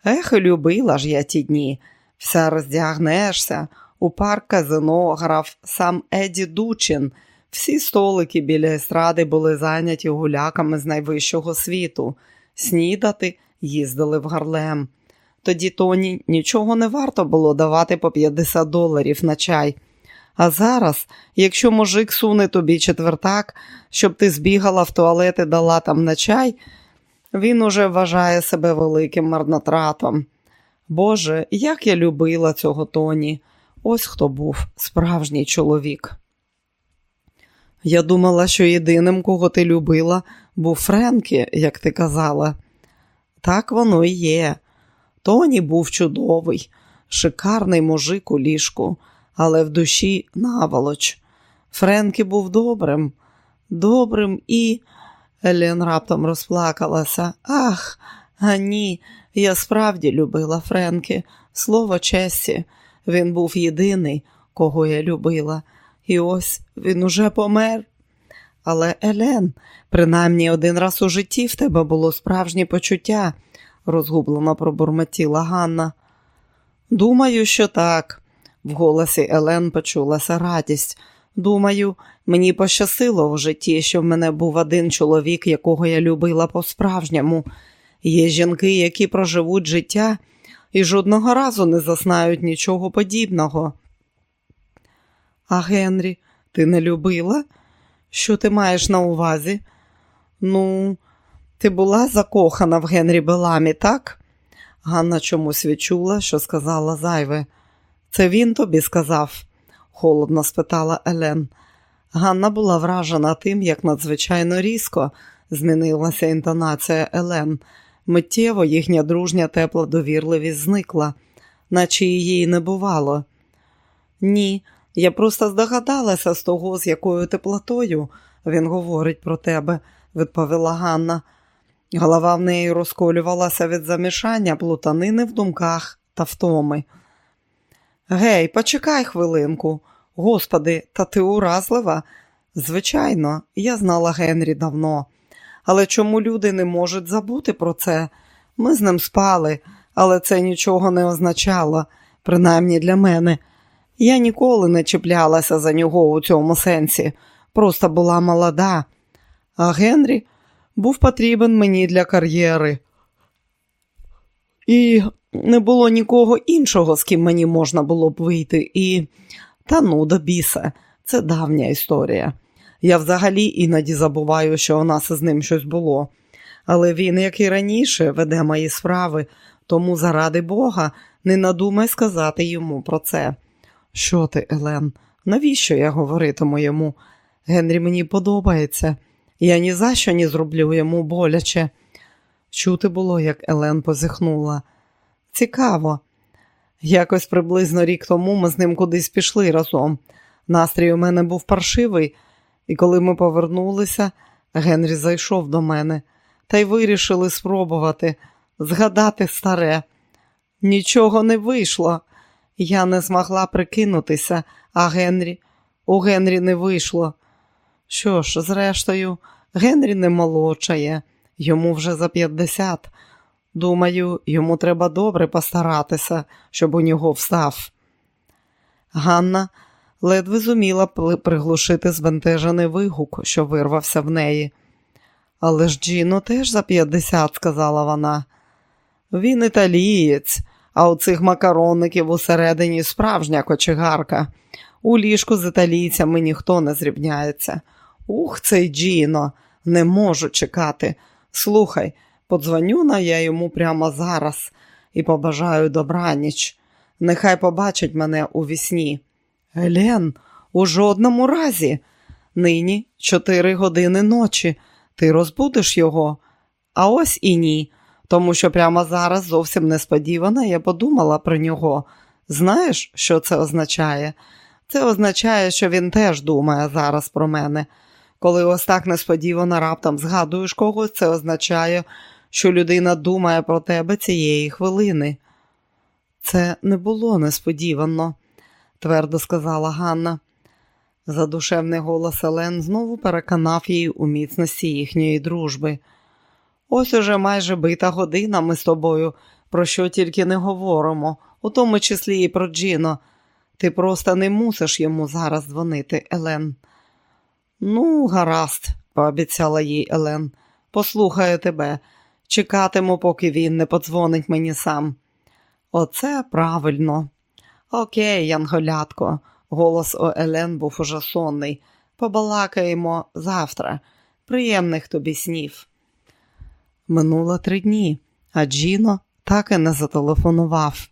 Ех, любила ж я ті дні. Вся роздягнешся. У парк казино грав сам Еді Дучин. Всі столики біля естради були зайняті гуляками з найвищого світу. Снідати їздили в Гарлем. Тоді Тоні нічого не варто було давати по 50 доларів на чай. А зараз, якщо мужик суне тобі четвертак, щоб ти збігала в туалет і дала там на чай, він уже вважає себе великим марнотратом. Боже, як я любила цього Тоні. Ось хто був справжній чоловік. Я думала, що єдиним, кого ти любила, був Френкі, як ти казала. Так воно і є. Тоні був чудовий, шикарний мужик у ліжку, але в душі наволоч. Френкі був добрим, добрим і. Елен раптом розплакалася. Ах, а ні, я справді любила Френкі. Слово честі, він був єдиний, кого я любила. І ось він уже помер. Але, Елен, принаймні один раз у житті в тебе було справжнє почуття, розгублено пробурмотіла Ганна. Думаю, що так. В голосі Елен почулася радість. Думаю, мені пощастило в житті, що в мене був один чоловік, якого я любила по-справжньому. Є жінки, які проживуть життя і жодного разу не заснають нічого подібного. А Генрі, ти не любила? Що ти маєш на увазі? Ну, ти була закохана в Генрі Беламі, так? Ганна чомусь відчула, що сказала зайве. Це він тобі сказав? холодно спитала Елен. Ганна була вражена тим, як надзвичайно різко змінилася інтонація Елен. Миттєво їхня дружня тепла довірливість зникла, наче її не бувало. Ні, я просто здогадалася з того, з якою теплотою він говорить про тебе, відповіла Ганна. Голова в неї розколювалася від замішання плутанини в думках та втоми. Гей, почекай хвилинку. Господи, та ти уразлива? Звичайно, я знала Генрі давно. Але чому люди не можуть забути про це? Ми з ним спали, але це нічого не означало, принаймні для мене. Я ніколи не чіплялася за нього у цьому сенсі, просто була молода. А Генрі був потрібен мені для кар'єри. І не було нікого іншого, з ким мені можна було б вийти. І та ну до біса, це давня історія. Я взагалі іноді забуваю, що у нас із ним щось було. Але він, як і раніше, веде мої справи, тому, заради Бога, не надумай сказати йому про це. Що ти, Елен? Навіщо я говоритиму йому? Генрі мені подобається. Я ні за що не зроблю йому боляче. Чути було, як Елен позіхнула. Цікаво. Якось приблизно рік тому ми з ним кудись пішли разом. Настрій у мене був паршивий, і коли ми повернулися, Генрі зайшов до мене та й вирішили спробувати згадати старе. Нічого не вийшло. Я не змогла прикинутися, а Генрі у Генрі не вийшло. Що ж, зрештою, Генрі не молодшає, йому вже за 50. Думаю, йому треба добре постаратися, щоб у нього встав. Ганна ледве зуміла приглушити збентежений вигук, що вирвався в неї. Але ж Джіно теж за 50, сказала вона. Він італієць, а у цих макаронників усередині справжня кочегарка. У ліжку з італійцями ніхто не зрівняється. Ух, цей Джіно, не можу чекати. Слухай, подзвоню на я йому прямо зараз і побажаю добраніч. Нехай побачить мене у вісні. Елен, у жодному разі. Нині чотири години ночі. Ти розбудиш його? А ось і ні, тому що прямо зараз зовсім несподівано я подумала про нього. Знаєш, що це означає? Це означає, що він теж думає зараз про мене. Коли ось так несподівано раптом згадуєш когось, це означає, що людина думає про тебе цієї хвилини. Це не було несподівано, твердо сказала Ганна. Задушевний голос Елен знову переконав її у міцності їхньої дружби. Ось уже майже бита година ми з тобою, про що тільки не говоримо, у тому числі і про Джіно. Ти просто не мусиш йому зараз дзвонити, Елен. Ну, гаразд, пообіцяла їй Елен. Послухаю тебе, чекатиму, поки він не подзвонить мені сам. Оце правильно. Окей, Янголятко. Голос у Елен був уже сонний. Побалакаємо завтра. Приємних тобі снів. Минуло три дні, а Джіно так і не зателефонував.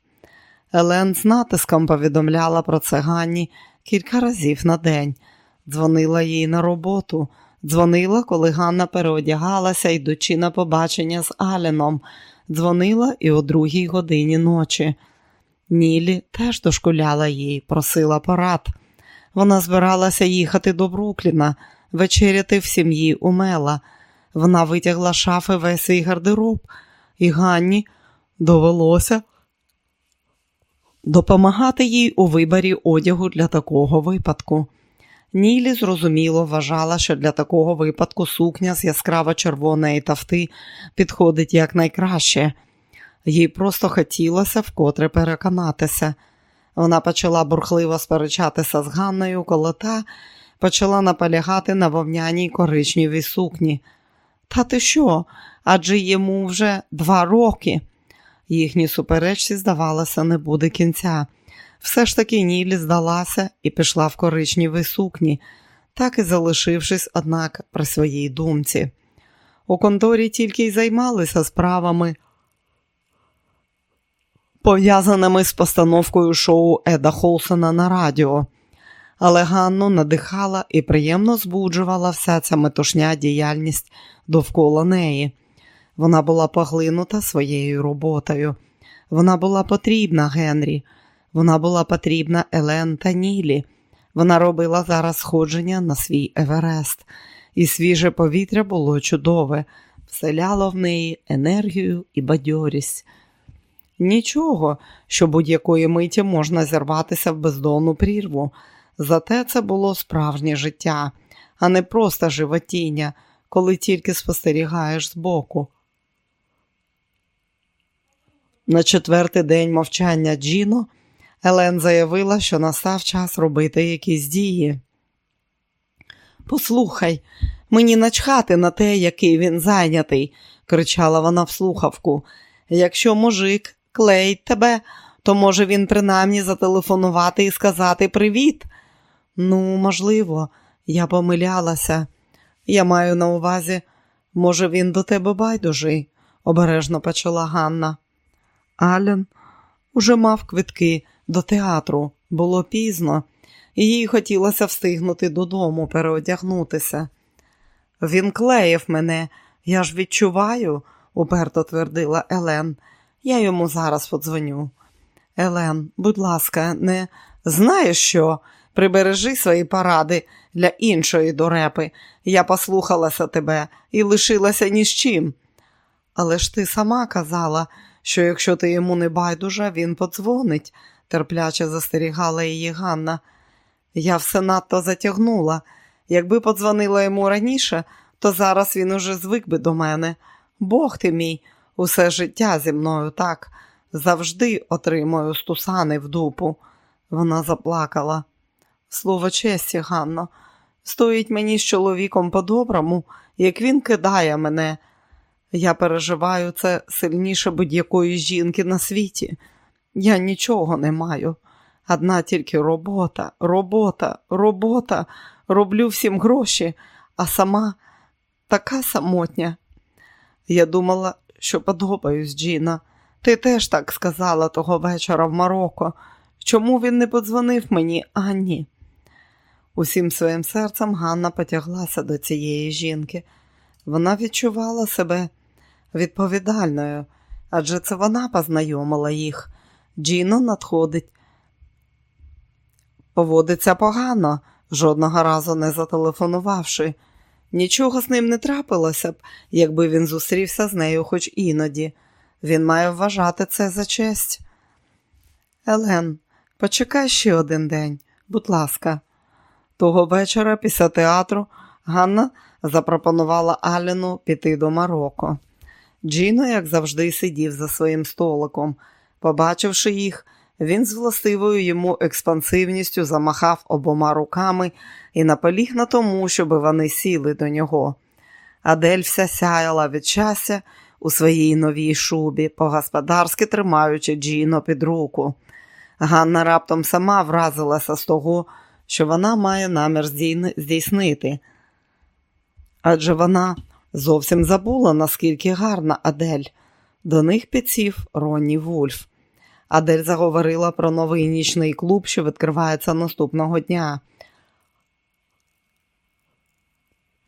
Елен з натиском повідомляла про це Ганні кілька разів на день, дзвонила їй на роботу, дзвонила, коли Ганна переодягалася, йдучи на побачення з Аленом, дзвонила і о другій годині ночі. Нілі теж дошкуляла їй, просила порад. Вона збиралася їхати до Брукліна, вечеряти в сім'ї у Мела. Вона витягла шафи весь свій гардероб, і Ганні довелося допомагати їй у виборі одягу для такого випадку. Нілі зрозуміло вважала, що для такого випадку сукня з яскраво червоної тафти підходить якнайкраще – їй просто хотілося вкотре переконатися. Вона почала бурхливо сперечатися з Ганною, коли та почала наполягати на вовняній коричневій сукні. Та ти що? Адже йому вже два роки. Їхній суперечці, здавалося, не буде кінця. Все ж таки Нілі здалася і пішла в коричневій сукні, так і залишившись, однак, при своїй думці. У конторі тільки й займалися справами пов'язаними з постановкою шоу Еда Холсона на радіо. Але Ганну надихала і приємно збуджувала вся ця метушня діяльність довкола неї. Вона була поглинута своєю роботою. Вона була потрібна Генрі, вона була потрібна Елен та Нілі. Вона робила зараз сходження на свій Еверест, і свіже повітря було чудове, вселяло в неї енергію і бадьорість. Нічого, що будь-якої миті можна зірватися в бездонну прірву. Зате це було справжнє життя, а не просто животіння, коли тільки спостерігаєш збоку. На четвертий день мовчання Джіно Елен заявила, що настав час робити якісь дії. Послухай, мені начхати на те, який він зайнятий, кричала вона в слухавку. Якщо мужик клеїть тебе, то може він принаймні зателефонувати і сказати привіт. Ну, можливо, я помилялася. Я маю на увазі, може, він до тебе байдужий, обережно почала Ганна. Ален уже мав квитки до театру, було пізно, і їй хотілося встигнути додому, переодягнутися. Він клеїв мене, я ж відчуваю, уперто твердила Елен. Я йому зараз подзвоню. Елен, будь ласка, не знаєш що? Прибережи свої паради для іншої дурепи. Я послухалася тебе і лишилася ні з чим. Але ж ти сама казала, що якщо ти йому не байдужа, він подзвонить, терпляче застерігала її Ганна. Я все надто затягнула. Якби подзвонила йому раніше, то зараз він уже звик би до мене. Бог ти мій, усе життя зі мною так, завжди отримую стусани в дупу. Вона заплакала. Слово честі, Ганно, стоїть мені з чоловіком по-доброму, як він кидає мене. Я переживаю це сильніше будь-якої жінки на світі. Я нічого не маю. Одна тільки робота, робота, робота. Роблю всім гроші, а сама така самотня. Я думала, що подобаюсь, Джіна. Ти теж так сказала того вечора в Марокко. Чому він не подзвонив мені, Анні? Усім своїм серцем Ганна потяглася до цієї жінки. Вона відчувала себе відповідальною, адже це вона познайомила їх. Джіно надходить, поводиться погано, жодного разу не зателефонувавши. Нічого з ним не трапилося б, якби він зустрівся з нею хоч іноді. Він має вважати це за честь. Елен, почекай ще один день, будь ласка. Того вечора після театру Ганна запропонувала Аліну піти до Марокко. Джіно, як завжди, сидів за своїм столиком. Побачивши їх, він з властивою йому експансивністю замахав обома руками і наполіг на тому, щоб вони сіли до нього. Адель вся сяяла від щастя у своїй новій шубі, по-господарськи тримаючи Джіно під руку. Ганна раптом сама вразилася з того, що вона має намір здійснити. Адже вона зовсім забула, наскільки гарна Адель. До них підсів Ронні Вульф. Адель заговорила про новий нічний клуб, що відкривається наступного дня.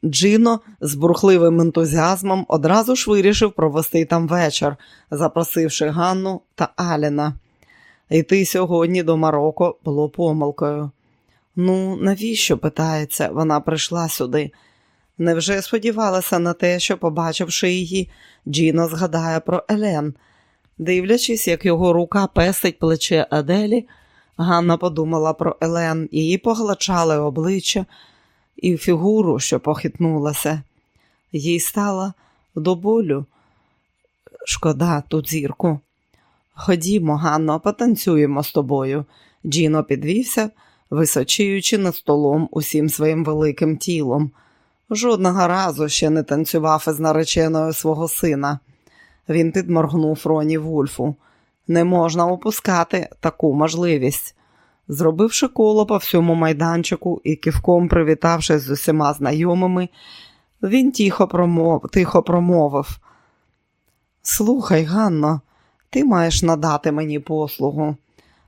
Джино з бурхливим ентузіазмом одразу ж вирішив провести там вечір, запросивши Ганну та Аліна. Йти сьогодні до Марокко було помилкою. Ну, навіщо, питається, вона прийшла сюди. Невже сподівалася на те, що, побачивши її, Джіно згадає про Елен. Дивлячись, як його рука пестить плече Аделі, Ганна подумала про Елен, її поглачали обличчя і фігуру, що похитнулася. Їй стало до болю. Шкода ту зірку. Ходімо, Ганно, потанцюємо з тобою. Джіно підвівся, височіючи над столом усім своїм великим тілом. Жодного разу ще не танцював із нареченою свого сина. Він підморгнув Роні Вульфу. Не можна опускати таку можливість. Зробивши коло по всьому майданчику і кивком привітавшись з усіма знайомими, він тихо промов... тихо промовив. Слухай, Ганно, ти маєш надати мені послугу.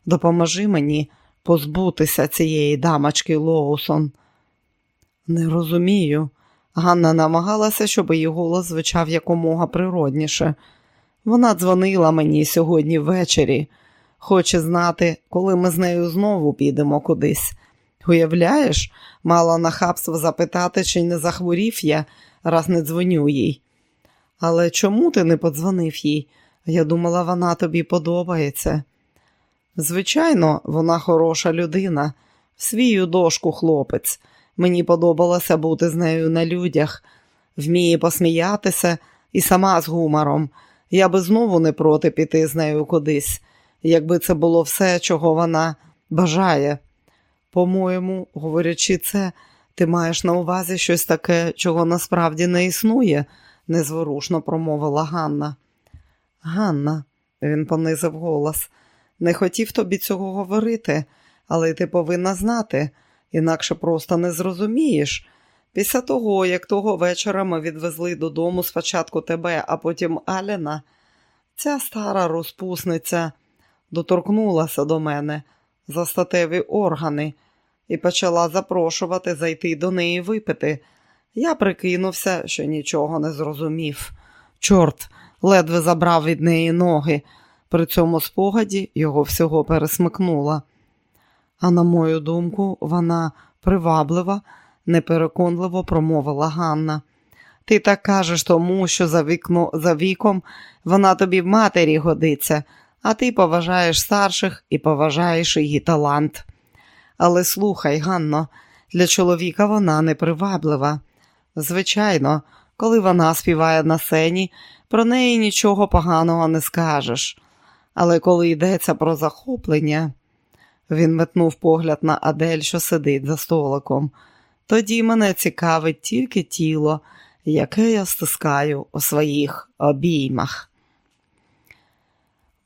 Допоможи мені позбутися цієї дамочки Лоусон. Не розумію. Ганна намагалася, щоб її голос звучав якомога природніше. Вона дзвонила мені сьогодні ввечері. Хоче знати, коли ми з нею знову підемо кудись. Уявляєш, мала нахабство запитати, чи не захворів я, раз не дзвоню їй. Але чому ти не подзвонив їй? Я думала, вона тобі подобається. Звичайно, вона хороша людина, свію дошку хлопець. Мені подобалося бути з нею на людях, вміє посміятися і сама з гумором. Я би знову не проти піти з нею кудись, якби це було все, чого вона бажає. По-моєму, говорячи це, ти маєш на увазі щось таке, чого насправді не існує, незворушно промовила Ганна. Ганна, він понизив голос, не хотів тобі цього говорити, але ти повинна знати, інакше просто не зрозумієш. Після того, як того вечора ми відвезли додому спочатку тебе, а потім Аліна, ця стара розпусниця доторкнулася до мене за статеві органи і почала запрошувати зайти до неї випити. Я прикинувся, що нічого не зрозумів. Чорт ледве забрав від неї ноги. При цьому спогаді його всього пересмикнула. А на мою думку, вона приваблива, непереконливо промовила Ганна. Ти так кажеш тому, що за, вікно, за віком вона тобі в матері годиться, а ти поважаєш старших і поважаєш її талант. Але слухай, Ганно, для чоловіка вона неприваблива. Звичайно, коли вона співає на сцені, про неї нічого поганого не скажеш. Але коли йдеться про захоплення, він метнув погляд на Адель, що сидить за столиком. Тоді мене цікавить тільки тіло, яке я стискаю у своїх обіймах.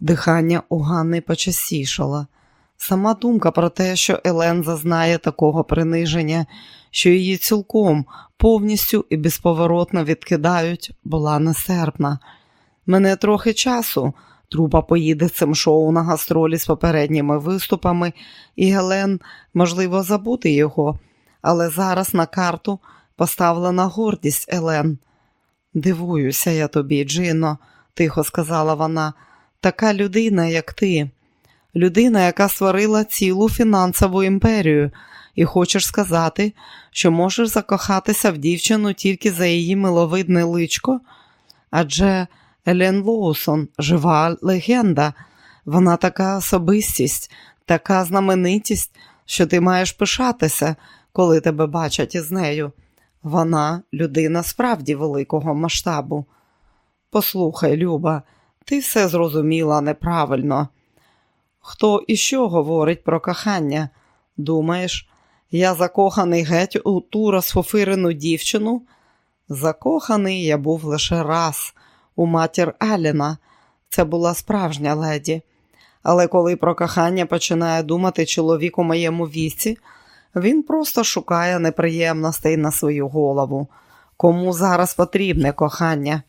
Дихання у Ганни почастішало. Сама думка про те, що Елен зазнає такого приниження, що її цілком повністю і безповоротно відкидають, була несерпна. Мене трохи часу. Трупа поїде цим шоу на гастролі з попередніми виступами, і Гелен, можливо, забути його, але зараз на карту поставлена гордість Елен. Дивуюся я тобі, Джино, тихо сказала вона, така людина, як ти, людина, яка створила цілу фінансову імперію, і хочеш сказати, що можеш закохатися в дівчину тільки за її миловидне личко? Адже Елен Лоусон жива легенда, вона така особистість, така знаменитість, що ти маєш пишатися, коли тебе бачать із нею. Вона людина справді великого масштабу. Послухай, Люба, ти все зрозуміла неправильно. Хто і що говорить про кохання? Думаєш, я закоханий геть у ту розфофирену дівчину? Закоханий я був лише раз у матір Аліна. Це була справжня леді. Але коли про кохання починає думати чоловік у моєму віці, він просто шукає неприємностей на свою голову. Кому зараз потрібне кохання?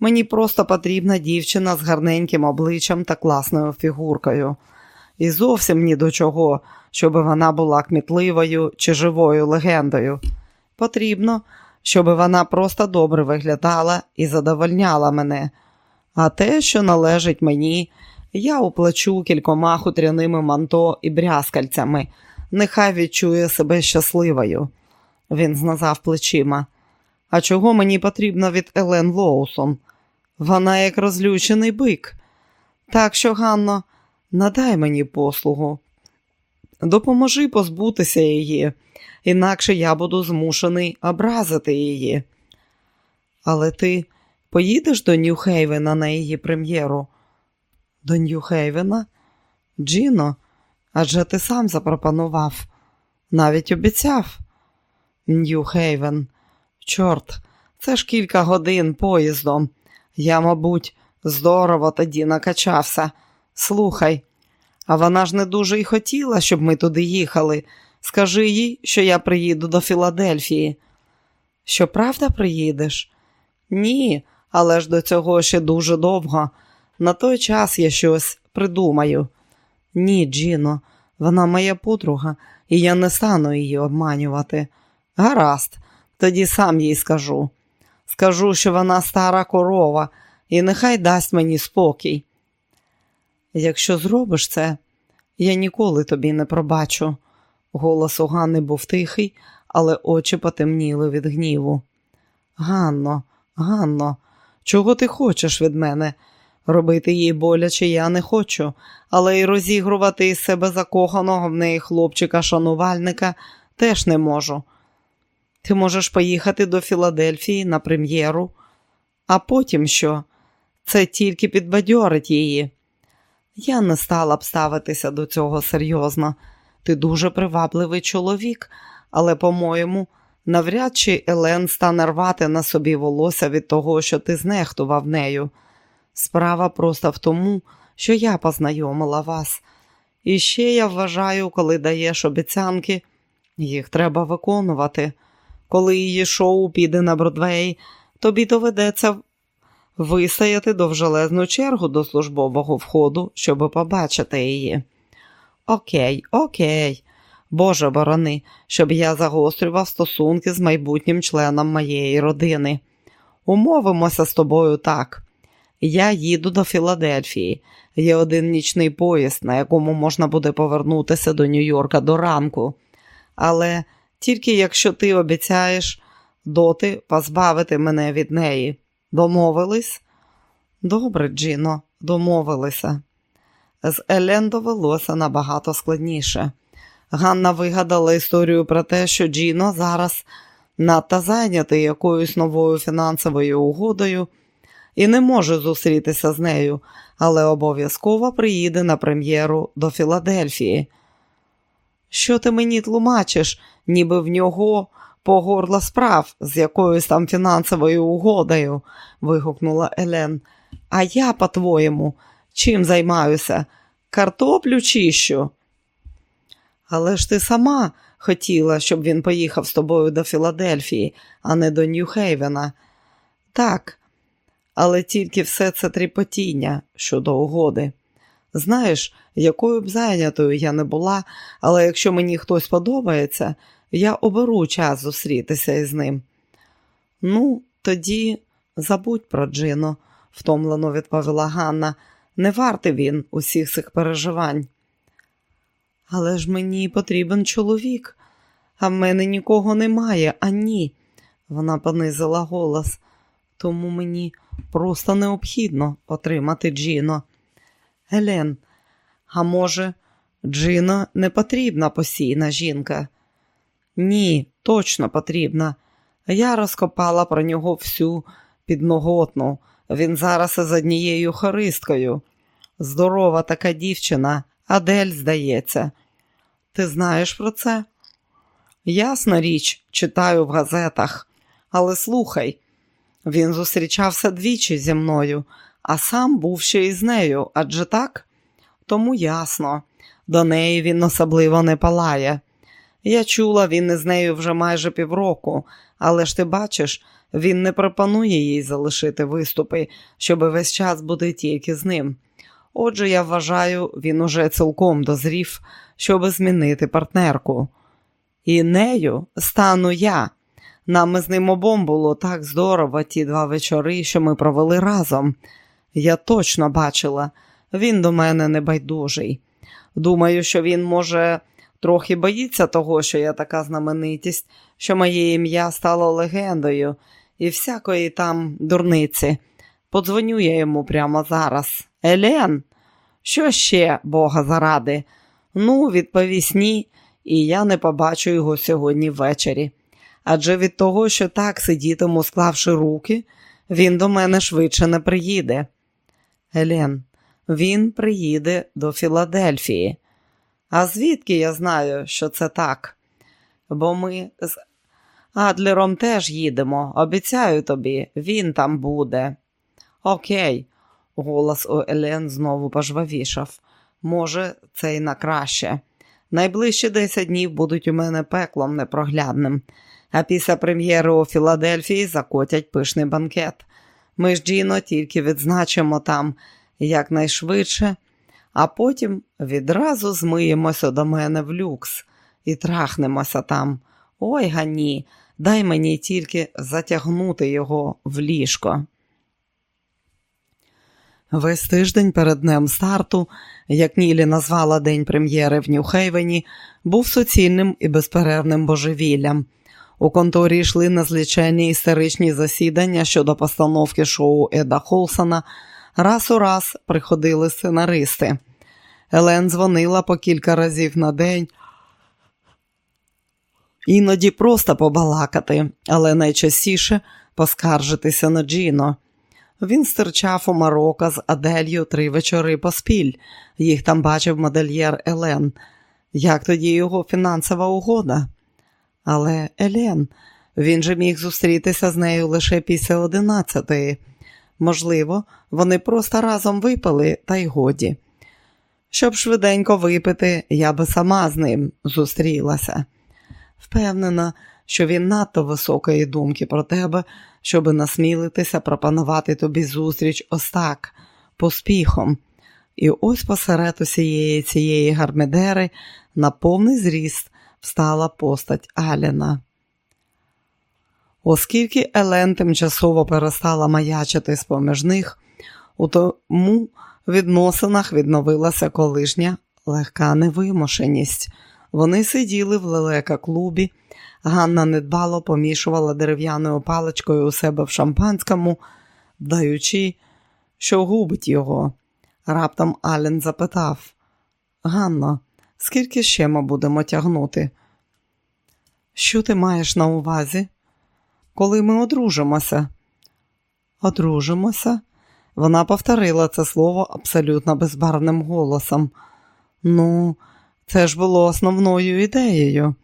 Мені просто потрібна дівчина з гарненьким обличчям та класною фігуркою. І зовсім ні до чого, щоб вона була кмітливою чи живою легендою. Потрібно, щоб вона просто добре виглядала і задовольняла мене. А те, що належить мені, я уплачу кількома хутряними манто і брязкальцями. Нехай відчує себе щасливою. Він зназав плечима. А чого мені потрібно від Елен Лоусон? Вона як розлючений бик. Так що, Ганно, надай мені послугу. Допоможи позбутися її інакше я буду змушений образити її. Але ти поїдеш до Нью-Хейвена на її прем'єру? До Нью-Хейвена? Джіно, адже ти сам запропонував, навіть обіцяв. Нью-Хейвен, чорт, це ж кілька годин поїздом. Я, мабуть, здорово тоді накачався. Слухай, а вона ж не дуже й хотіла, щоб ми туди їхали. Скажи їй, що я приїду до Філадельфії. Що правда приїдеш? Ні, але ж до цього ще дуже довго. На той час я щось придумаю. Ні, Джіно, вона моя подруга, і я не стану її обманювати. Гаразд, тоді сам їй скажу. Скажу, що вона стара корова, і нехай дасть мені спокій. Якщо зробиш це, я ніколи тобі не пробачу. Голос у Ганни був тихий, але очі потемніли від гніву. Ганно, Ганно, чого ти хочеш від мене? Робити їй боляче я не хочу, але й розігрувати із себе закоханого в неї хлопчика-шанувальника теж не можу. Ти можеш поїхати до Філадельфії на прем'єру, а потім що? Це тільки підбадьорить її. Я не стала б ставитися до цього серйозно. Ти дуже привабливий чоловік, але, по-моєму, навряд чи Елен стане рвати на собі волосся від того, що ти знехтував нею. Справа просто в тому, що я познайомила вас. І ще я вважаю, коли даєш обіцянки, їх треба виконувати. Коли її шоу піде на Бродвей, тобі доведеться вистояти довжелезну чергу до службового входу, щоб побачити її. Окей, окей, Боже борони, щоб я загострював стосунки з майбутнім членом моєї родини. Умовимося з тобою так. Я їду до Філадельфії. Є один нічний поїзд, на якому можна буде повернутися до Нью-Йорка до ранку. Але тільки якщо ти обіцяєш доти позбавити мене від неї. Домовились? Добре, Джіно, домовилися. З Елен довелося набагато складніше. Ганна вигадала історію про те, що Джіно зараз надто зайнятий якоюсь новою фінансовою угодою і не може зустрітися з нею, але обов'язково приїде на прем'єру до Філадельфії. Що ти мені тлумачиш, ніби в нього по горло справ з якоюсь там фінансовою угодою? вигукнула Елен. А я, по-твоєму, чим займаюся? Картоплю чищу? Але ж ти сама хотіла, щоб він поїхав з тобою до Філадельфії, а не до Нью-Хейвена. Так, але тільки все це тріпотіння щодо угоди. Знаєш, якою б зайнятою я не була, але якщо мені хтось подобається, я оберу час зустрітися із ним. Ну, тоді забудь про Джино, втомлено відповіла Ганна. Не вартий він усіх цих переживань. Але ж мені потрібен чоловік, а в мене нікого немає, а ні. Вона понизила голос, тому мені просто необхідно отримати Джіно. Гелен, а може, Джино не потрібна постійна жінка? Ні, точно потрібна. Я розкопала про нього всю підноготну. Він зараз із однією хористкою. Здорова така дівчина, Адель, здається. Ти знаєш про це? Ясна річ, читаю в газетах, але слухай, він зустрічався двічі зі мною, а сам був ще із нею, адже так? Тому ясно, до неї він особливо не палає. Я чула, він із нею вже майже півроку, але ж ти бачиш, він не пропонує їй залишити виступи, щоб весь час бути тільки з ним. Отже, я вважаю, він уже цілком дозрів, щоб змінити партнерку. І нею стану я. Нам із ним обом було так здорово ті два вечори, що ми провели разом. Я точно бачила, він до мене не байдужий. Думаю, що він, може, трохи боїться того, що я така знаменитість, що моє ім'я стало легендою і всякої там дурниці. Подзвоню я йому прямо зараз. Елен, що ще, Бога заради? Ну, відповість ні, і я не побачу його сьогодні ввечері. Адже від того, що так сидітиму, склавши руки, він до мене швидше не приїде. Елен, він приїде до Філадельфії. А звідки я знаю, що це так? Бо ми з Адлером теж їдемо, обіцяю тобі, він там буде. Окей, голос у Елен знову пожвавішав. Може, це й на краще. Найближчі десять днів будуть у мене пеклом непроглядним, а після прем'єри у Філадельфії закотять пишний банкет. Ми ж Джіно тільки відзначимо там якнайшвидше, а потім відразу змиємося до мене в люкс і трахнемося там. Ой гані, дай мені тільки затягнути його в ліжко. Весь тиждень перед днем старту, як Нілі назвала день прем'єри в Нью-Хейвені, був суцільним і безперервним божевіллям. У конторі йшли незліченні історичні засідання щодо постановки шоу Еда Холсона. Раз у раз приходили сценаристи. Елен дзвонила по кілька разів на день, іноді просто побалакати, але найчастіше поскаржитися на Джіно. Він стирчав у Марокко з Аделью три вечори поспіль. Їх там бачив модельєр Елен. Як тоді його фінансова угода? Але Елен, він же міг зустрітися з нею лише після одинадцятої. Можливо, вони просто разом випили, та й годі. Щоб швиденько випити, я би сама з ним зустрілася. Впевнена, що він надто високої думки про тебе, щоби насмілитися пропонувати тобі зустріч ось так, поспіхом. І ось посеред усієї цієї гармедери на повний зріст встала постать Аліна. Оскільки Елен тимчасово перестала маячити з поміж них, у тому відносинах відновилася колишня легка невимушеність. Вони сиділи в лелека клубі, Ганна недбало помішувала дерев'яною паличкою у себе в шампанському, вдаючи, що губить його. Раптом Ален запитав Ганно, скільки ще ми будемо тягнути? Що ти маєш на увазі? Коли ми одружимося? Одружимося? Вона повторила це слово абсолютно безбарвним голосом. Ну, це ж було основною ідеєю.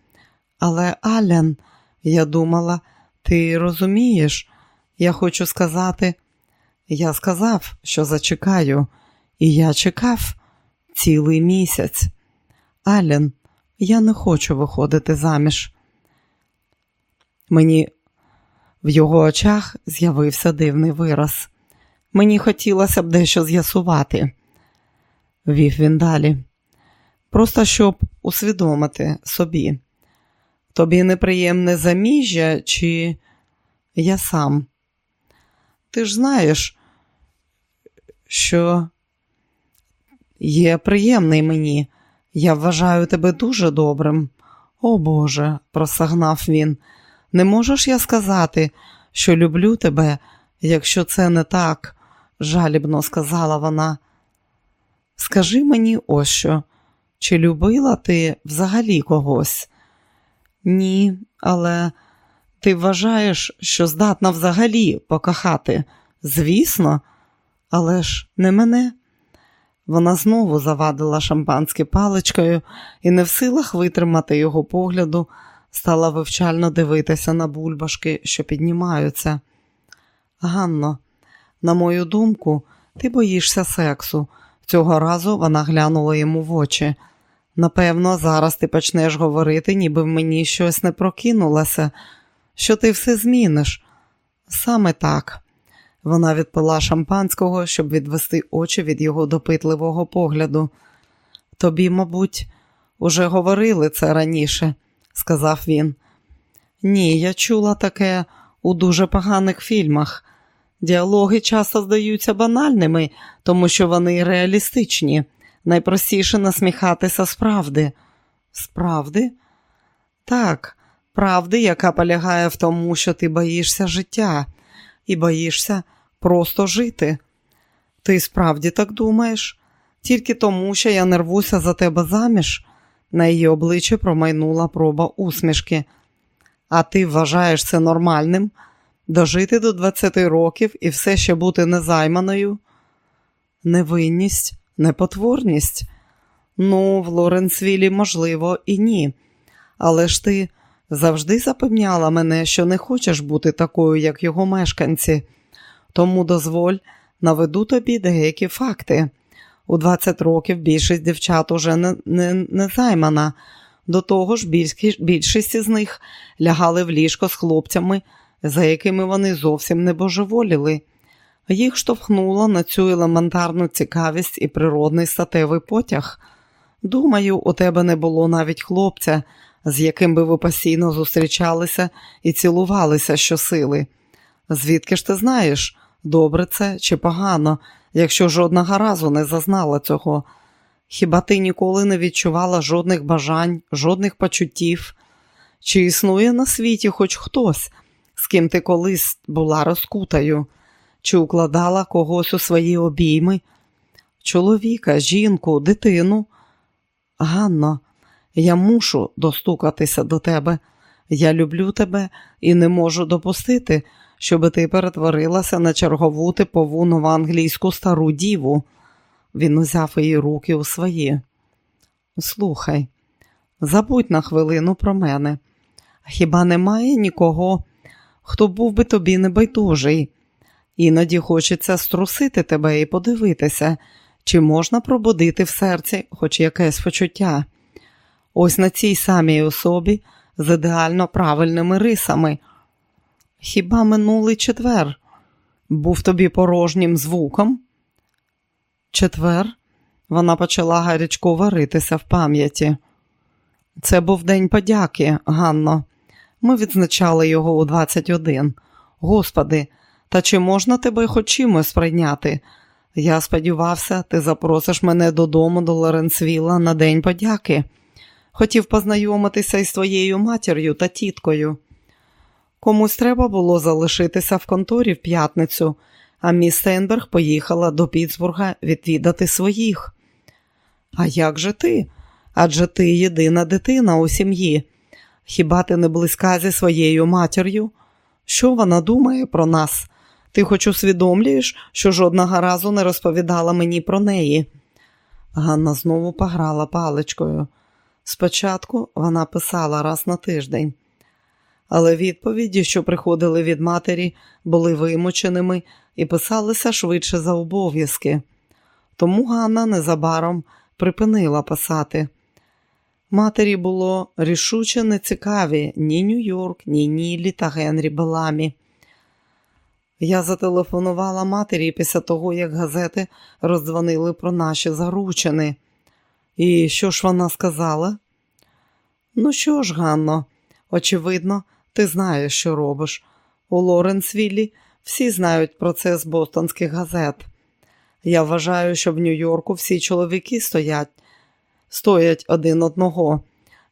Але, Ален, я думала, ти розумієш, я хочу сказати, я сказав, що зачекаю, і я чекав цілий місяць. Ален, я не хочу виходити заміж. Мені в його очах з'явився дивний вираз. Мені хотілося б дещо з'ясувати, вів він далі. Просто щоб усвідомити собі. Тобі неприємне заміжжя, чи я сам? Ти ж знаєш, що є приємний мені. Я вважаю тебе дуже добрим. О Боже, просагнав він. Не можеш я сказати, що люблю тебе, якщо це не так, жалібно сказала вона. Скажи мені ось що, чи любила ти взагалі когось? Ні, але ти вважаєш, що здатна взагалі покохати? Звісно, але ж не мене. Вона знову завадила шампанське паличкою і, не в силах витримати його погляду, стала вивчально дивитися на бульбашки, що піднімаються. Ганно, на мою думку, ти боїшся сексу. Цього разу вона глянула йому в очі. Напевно, зараз ти почнеш говорити, ніби в мені щось не прокинулося, що ти все зміниш. Саме так. Вона відпила шампанського, щоб відвести очі від його допитливого погляду. Тобі, мабуть, уже говорили це раніше, сказав він. Ні, я чула таке у дуже поганих фільмах. Діалоги часто здаються банальними, тому що вони реалістичні. Найпростіше насміхатися справди. Справди? Так, правди, яка полягає в тому, що ти боїшся життя і боїшся просто жити. Ти справді так думаєш? Тільки тому, що я нервуся за тебе заміж, на її обличчі промайнула проба усмішки. А ти вважаєш це нормальним? Дожити до 20 років і все ще бути незайманою? Невинність непотворність. Ну, в Лоренсвілі, можливо, і ні. Але ж ти завжди запевняла мене, що не хочеш бути такою, як його мешканці. Тому дозволь, наведу тобі деякі факти. У 20 років більшість дівчат уже не, не, не займана. До того ж, більшість із них лягали в ліжко з хлопцями, за якими вони зовсім не божеволіли. Їх штовхнуло на цю елементарну цікавість і природний статевий потяг. Думаю, у тебе не було навіть хлопця, з яким би ви постійно зустрічалися і цілувалися щосили. Звідки ж ти знаєш, добре це чи погано, якщо жодного разу не зазнала цього? Хіба ти ніколи не відчувала жодних бажань, жодних почуттів? Чи існує на світі хоч хтось, з ким ти колись була розкутою? чи укладала когось у свої обійми, чоловіка, жінку, дитину. Ганно, я мушу достукатися до тебе. Я люблю тебе і не можу допустити, щоб ти перетворилася на чергову типову новоанглійську стару діву. Він узяв її руки у свої. Слухай, забудь на хвилину про мене. Хіба немає нікого, хто був би тобі небайдужий? Іноді хочеться струсити тебе і подивитися, чи можна пробудити в серці хоч якесь почуття. Ось на цій самій особі з ідеально правильними рисами. Хіба минулий четвер був тобі порожнім звуком? Четвер вона почала гарячко варитися в пам'яті. Це був День подяки, Ганно. Ми відзначали його у 21. Господи, та чи можна тебе хоч чимось прийняти? Я сподівався, ти запросиш мене додому до Лоренцвіла на День подяки. Хотів познайомитися із твоєю матір'ю та тіткою. Комусь треба було залишитися в конторі в п'ятницю, а міс Стейнберг поїхала до Пітсбурга відвідати своїх. А як же ти? Адже ти єдина дитина у сім'ї. Хіба ти не близька зі своєю матір'ю? Що вона думає про нас? Ти хоч усвідомлюєш, що жодного разу не розповідала мені про неї. Ганна знову пограла паличкою. Спочатку вона писала раз на тиждень, але відповіді, що приходили від матері, були вимученими і писалися швидше за обов'язки. Тому Ганна незабаром припинила писати. Матері було рішуче нецікаві ні Нью-Йорк, ні Нілі та Генрі Беламі. Я зателефонувала матері після того, як газети роздзвонили про наші заручини. І що ж вона сказала? Ну що ж, Ганно, очевидно, ти знаєш, що робиш. У Лоренсвіллі всі знають про це з бостонських газет. Я вважаю, що в Нью-Йорку всі чоловіки стоять, стоять один одного.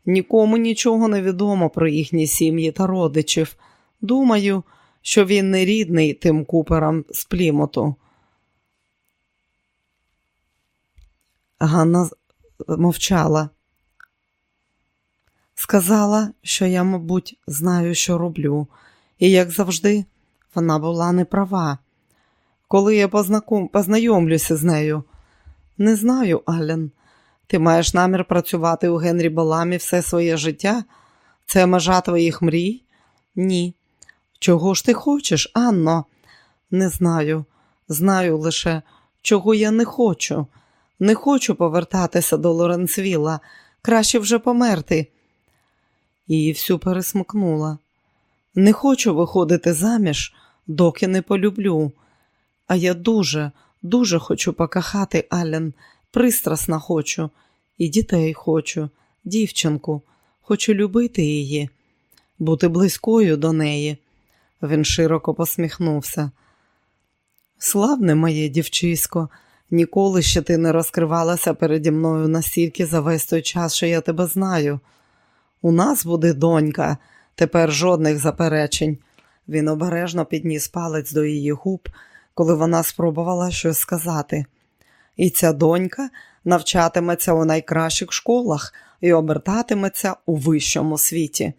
Нікому нічого не відомо про їхні сім'ї та родичів. Думаю, що він не рідний тим куперам з плімоту. Ганна мовчала. Сказала, що я, мабуть, знаю, що роблю, і, як завжди, вона була неправа. Коли я познаком... познайомлюся з нею, не знаю, Ален, ти маєш намір працювати у Генрі Баламі все своє життя? Це межа твоїх мрій? Ні. Чого ж ти хочеш, Анно? Не знаю. Знаю лише, чого я не хочу. Не хочу повертатися до Лоренцвіла. Краще вже померти. Її всю пересмикнула. Не хочу виходити заміж, доки не полюблю. А я дуже, дуже хочу покахати Ален, пристрасно хочу, і дітей хочу, дівчинку, хочу любити її, бути близькою до неї. Він широко посміхнувся. Славне моє дівчисько, ніколи ще ти не розкривалася переді мною настільки за весь той час, що я тебе знаю. У нас буде донька, тепер жодних заперечень. Він обережно підніс палець до її губ, коли вона спробувала щось сказати. І ця донька навчатиметься у найкращих школах і обертатиметься у вищому світі.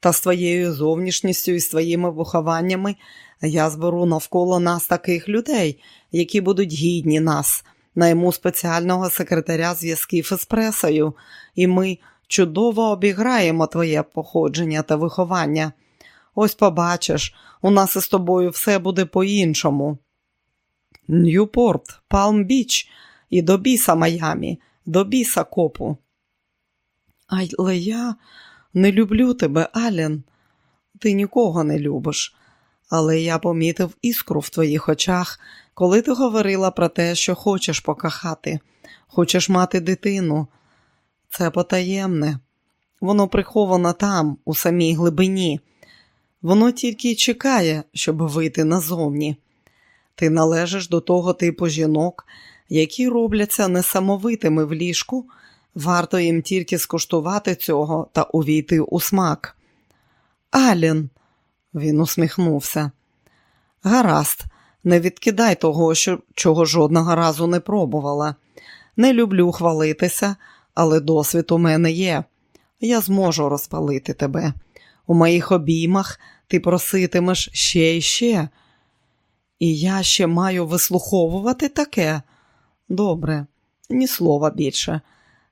Та з твоєю зовнішністю і з твоїми вихованнями я зберу навколо нас таких людей, які будуть гідні нас, найму спеціального секретаря зв'язків із пресою, і ми чудово обіграємо твоє походження та виховання. Ось побачиш, у нас із тобою все буде по-іншому. Ньюпорт, Палм Біч і до біса Майамі, до біса копу. Але я не люблю тебе, Ален. Ти нікого не любиш. Але я помітив іскру в твоїх очах, коли ти говорила про те, що хочеш покахати, хочеш мати дитину. Це потаємне, воно приховано там, у самій глибині. Воно тільки й чекає, щоб вийти назовні. Ти належиш до того типу жінок, які робляться несамовитими в ліжку, варто їм тільки скуштувати цього та увійти у смак. Алін, він усміхнувся. Гаразд, не відкидай того, що, чого жодного разу не пробувала. Не люблю хвалитися, але досвід у мене є. Я зможу розпалити тебе. У моїх обіймах ти проситимеш ще і ще. І я ще маю вислуховувати таке. Добре, ні слова більше.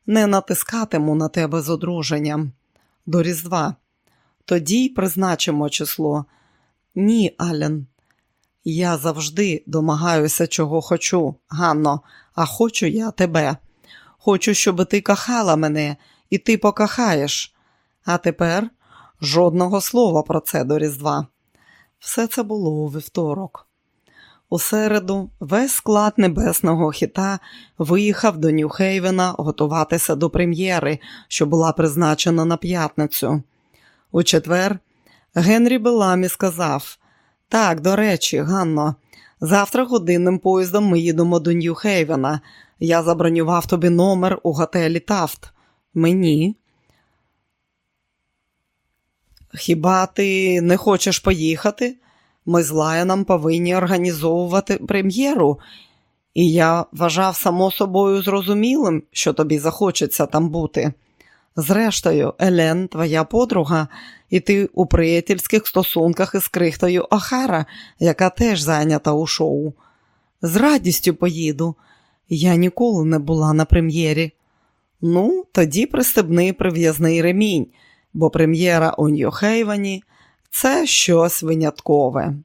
Не натискатиму на тебе з одруженням. До Різдва. Тоді й призначимо число. Ні, Ален. Я завжди домагаюся, чого хочу, Ганно, а хочу я тебе. Хочу, щоб ти кохала мене, і ти покохаєш. А тепер жодного слова про це до Різдва. Все це було у вівторок. У середу весь склад небесного хіта виїхав до Нью-Хейвена готуватися до прем'єри, що була призначена на п'ятницю. У четвер Генрі Беламі сказав: Так, до речі, Ганно, завтра годинним поїздом ми їдемо до Нью-Хейвена. Я забронював тобі номер у готелі Тафт. Мені. Хіба ти не хочеш поїхати? Ми з Лайоном повинні організовувати прем'єру, і я вважав само собою зрозумілим, що тобі захочеться там бути. Зрештою, Елен, твоя подруга, і ти у приятельських стосунках із крихтою Охара, яка теж зайнята у шоу. З радістю поїду. Я ніколи не була на прем'єрі. Ну, тоді пристебний прив'язний ремінь, бо прем'єра у Нью-Хейвені – це щось виняткове.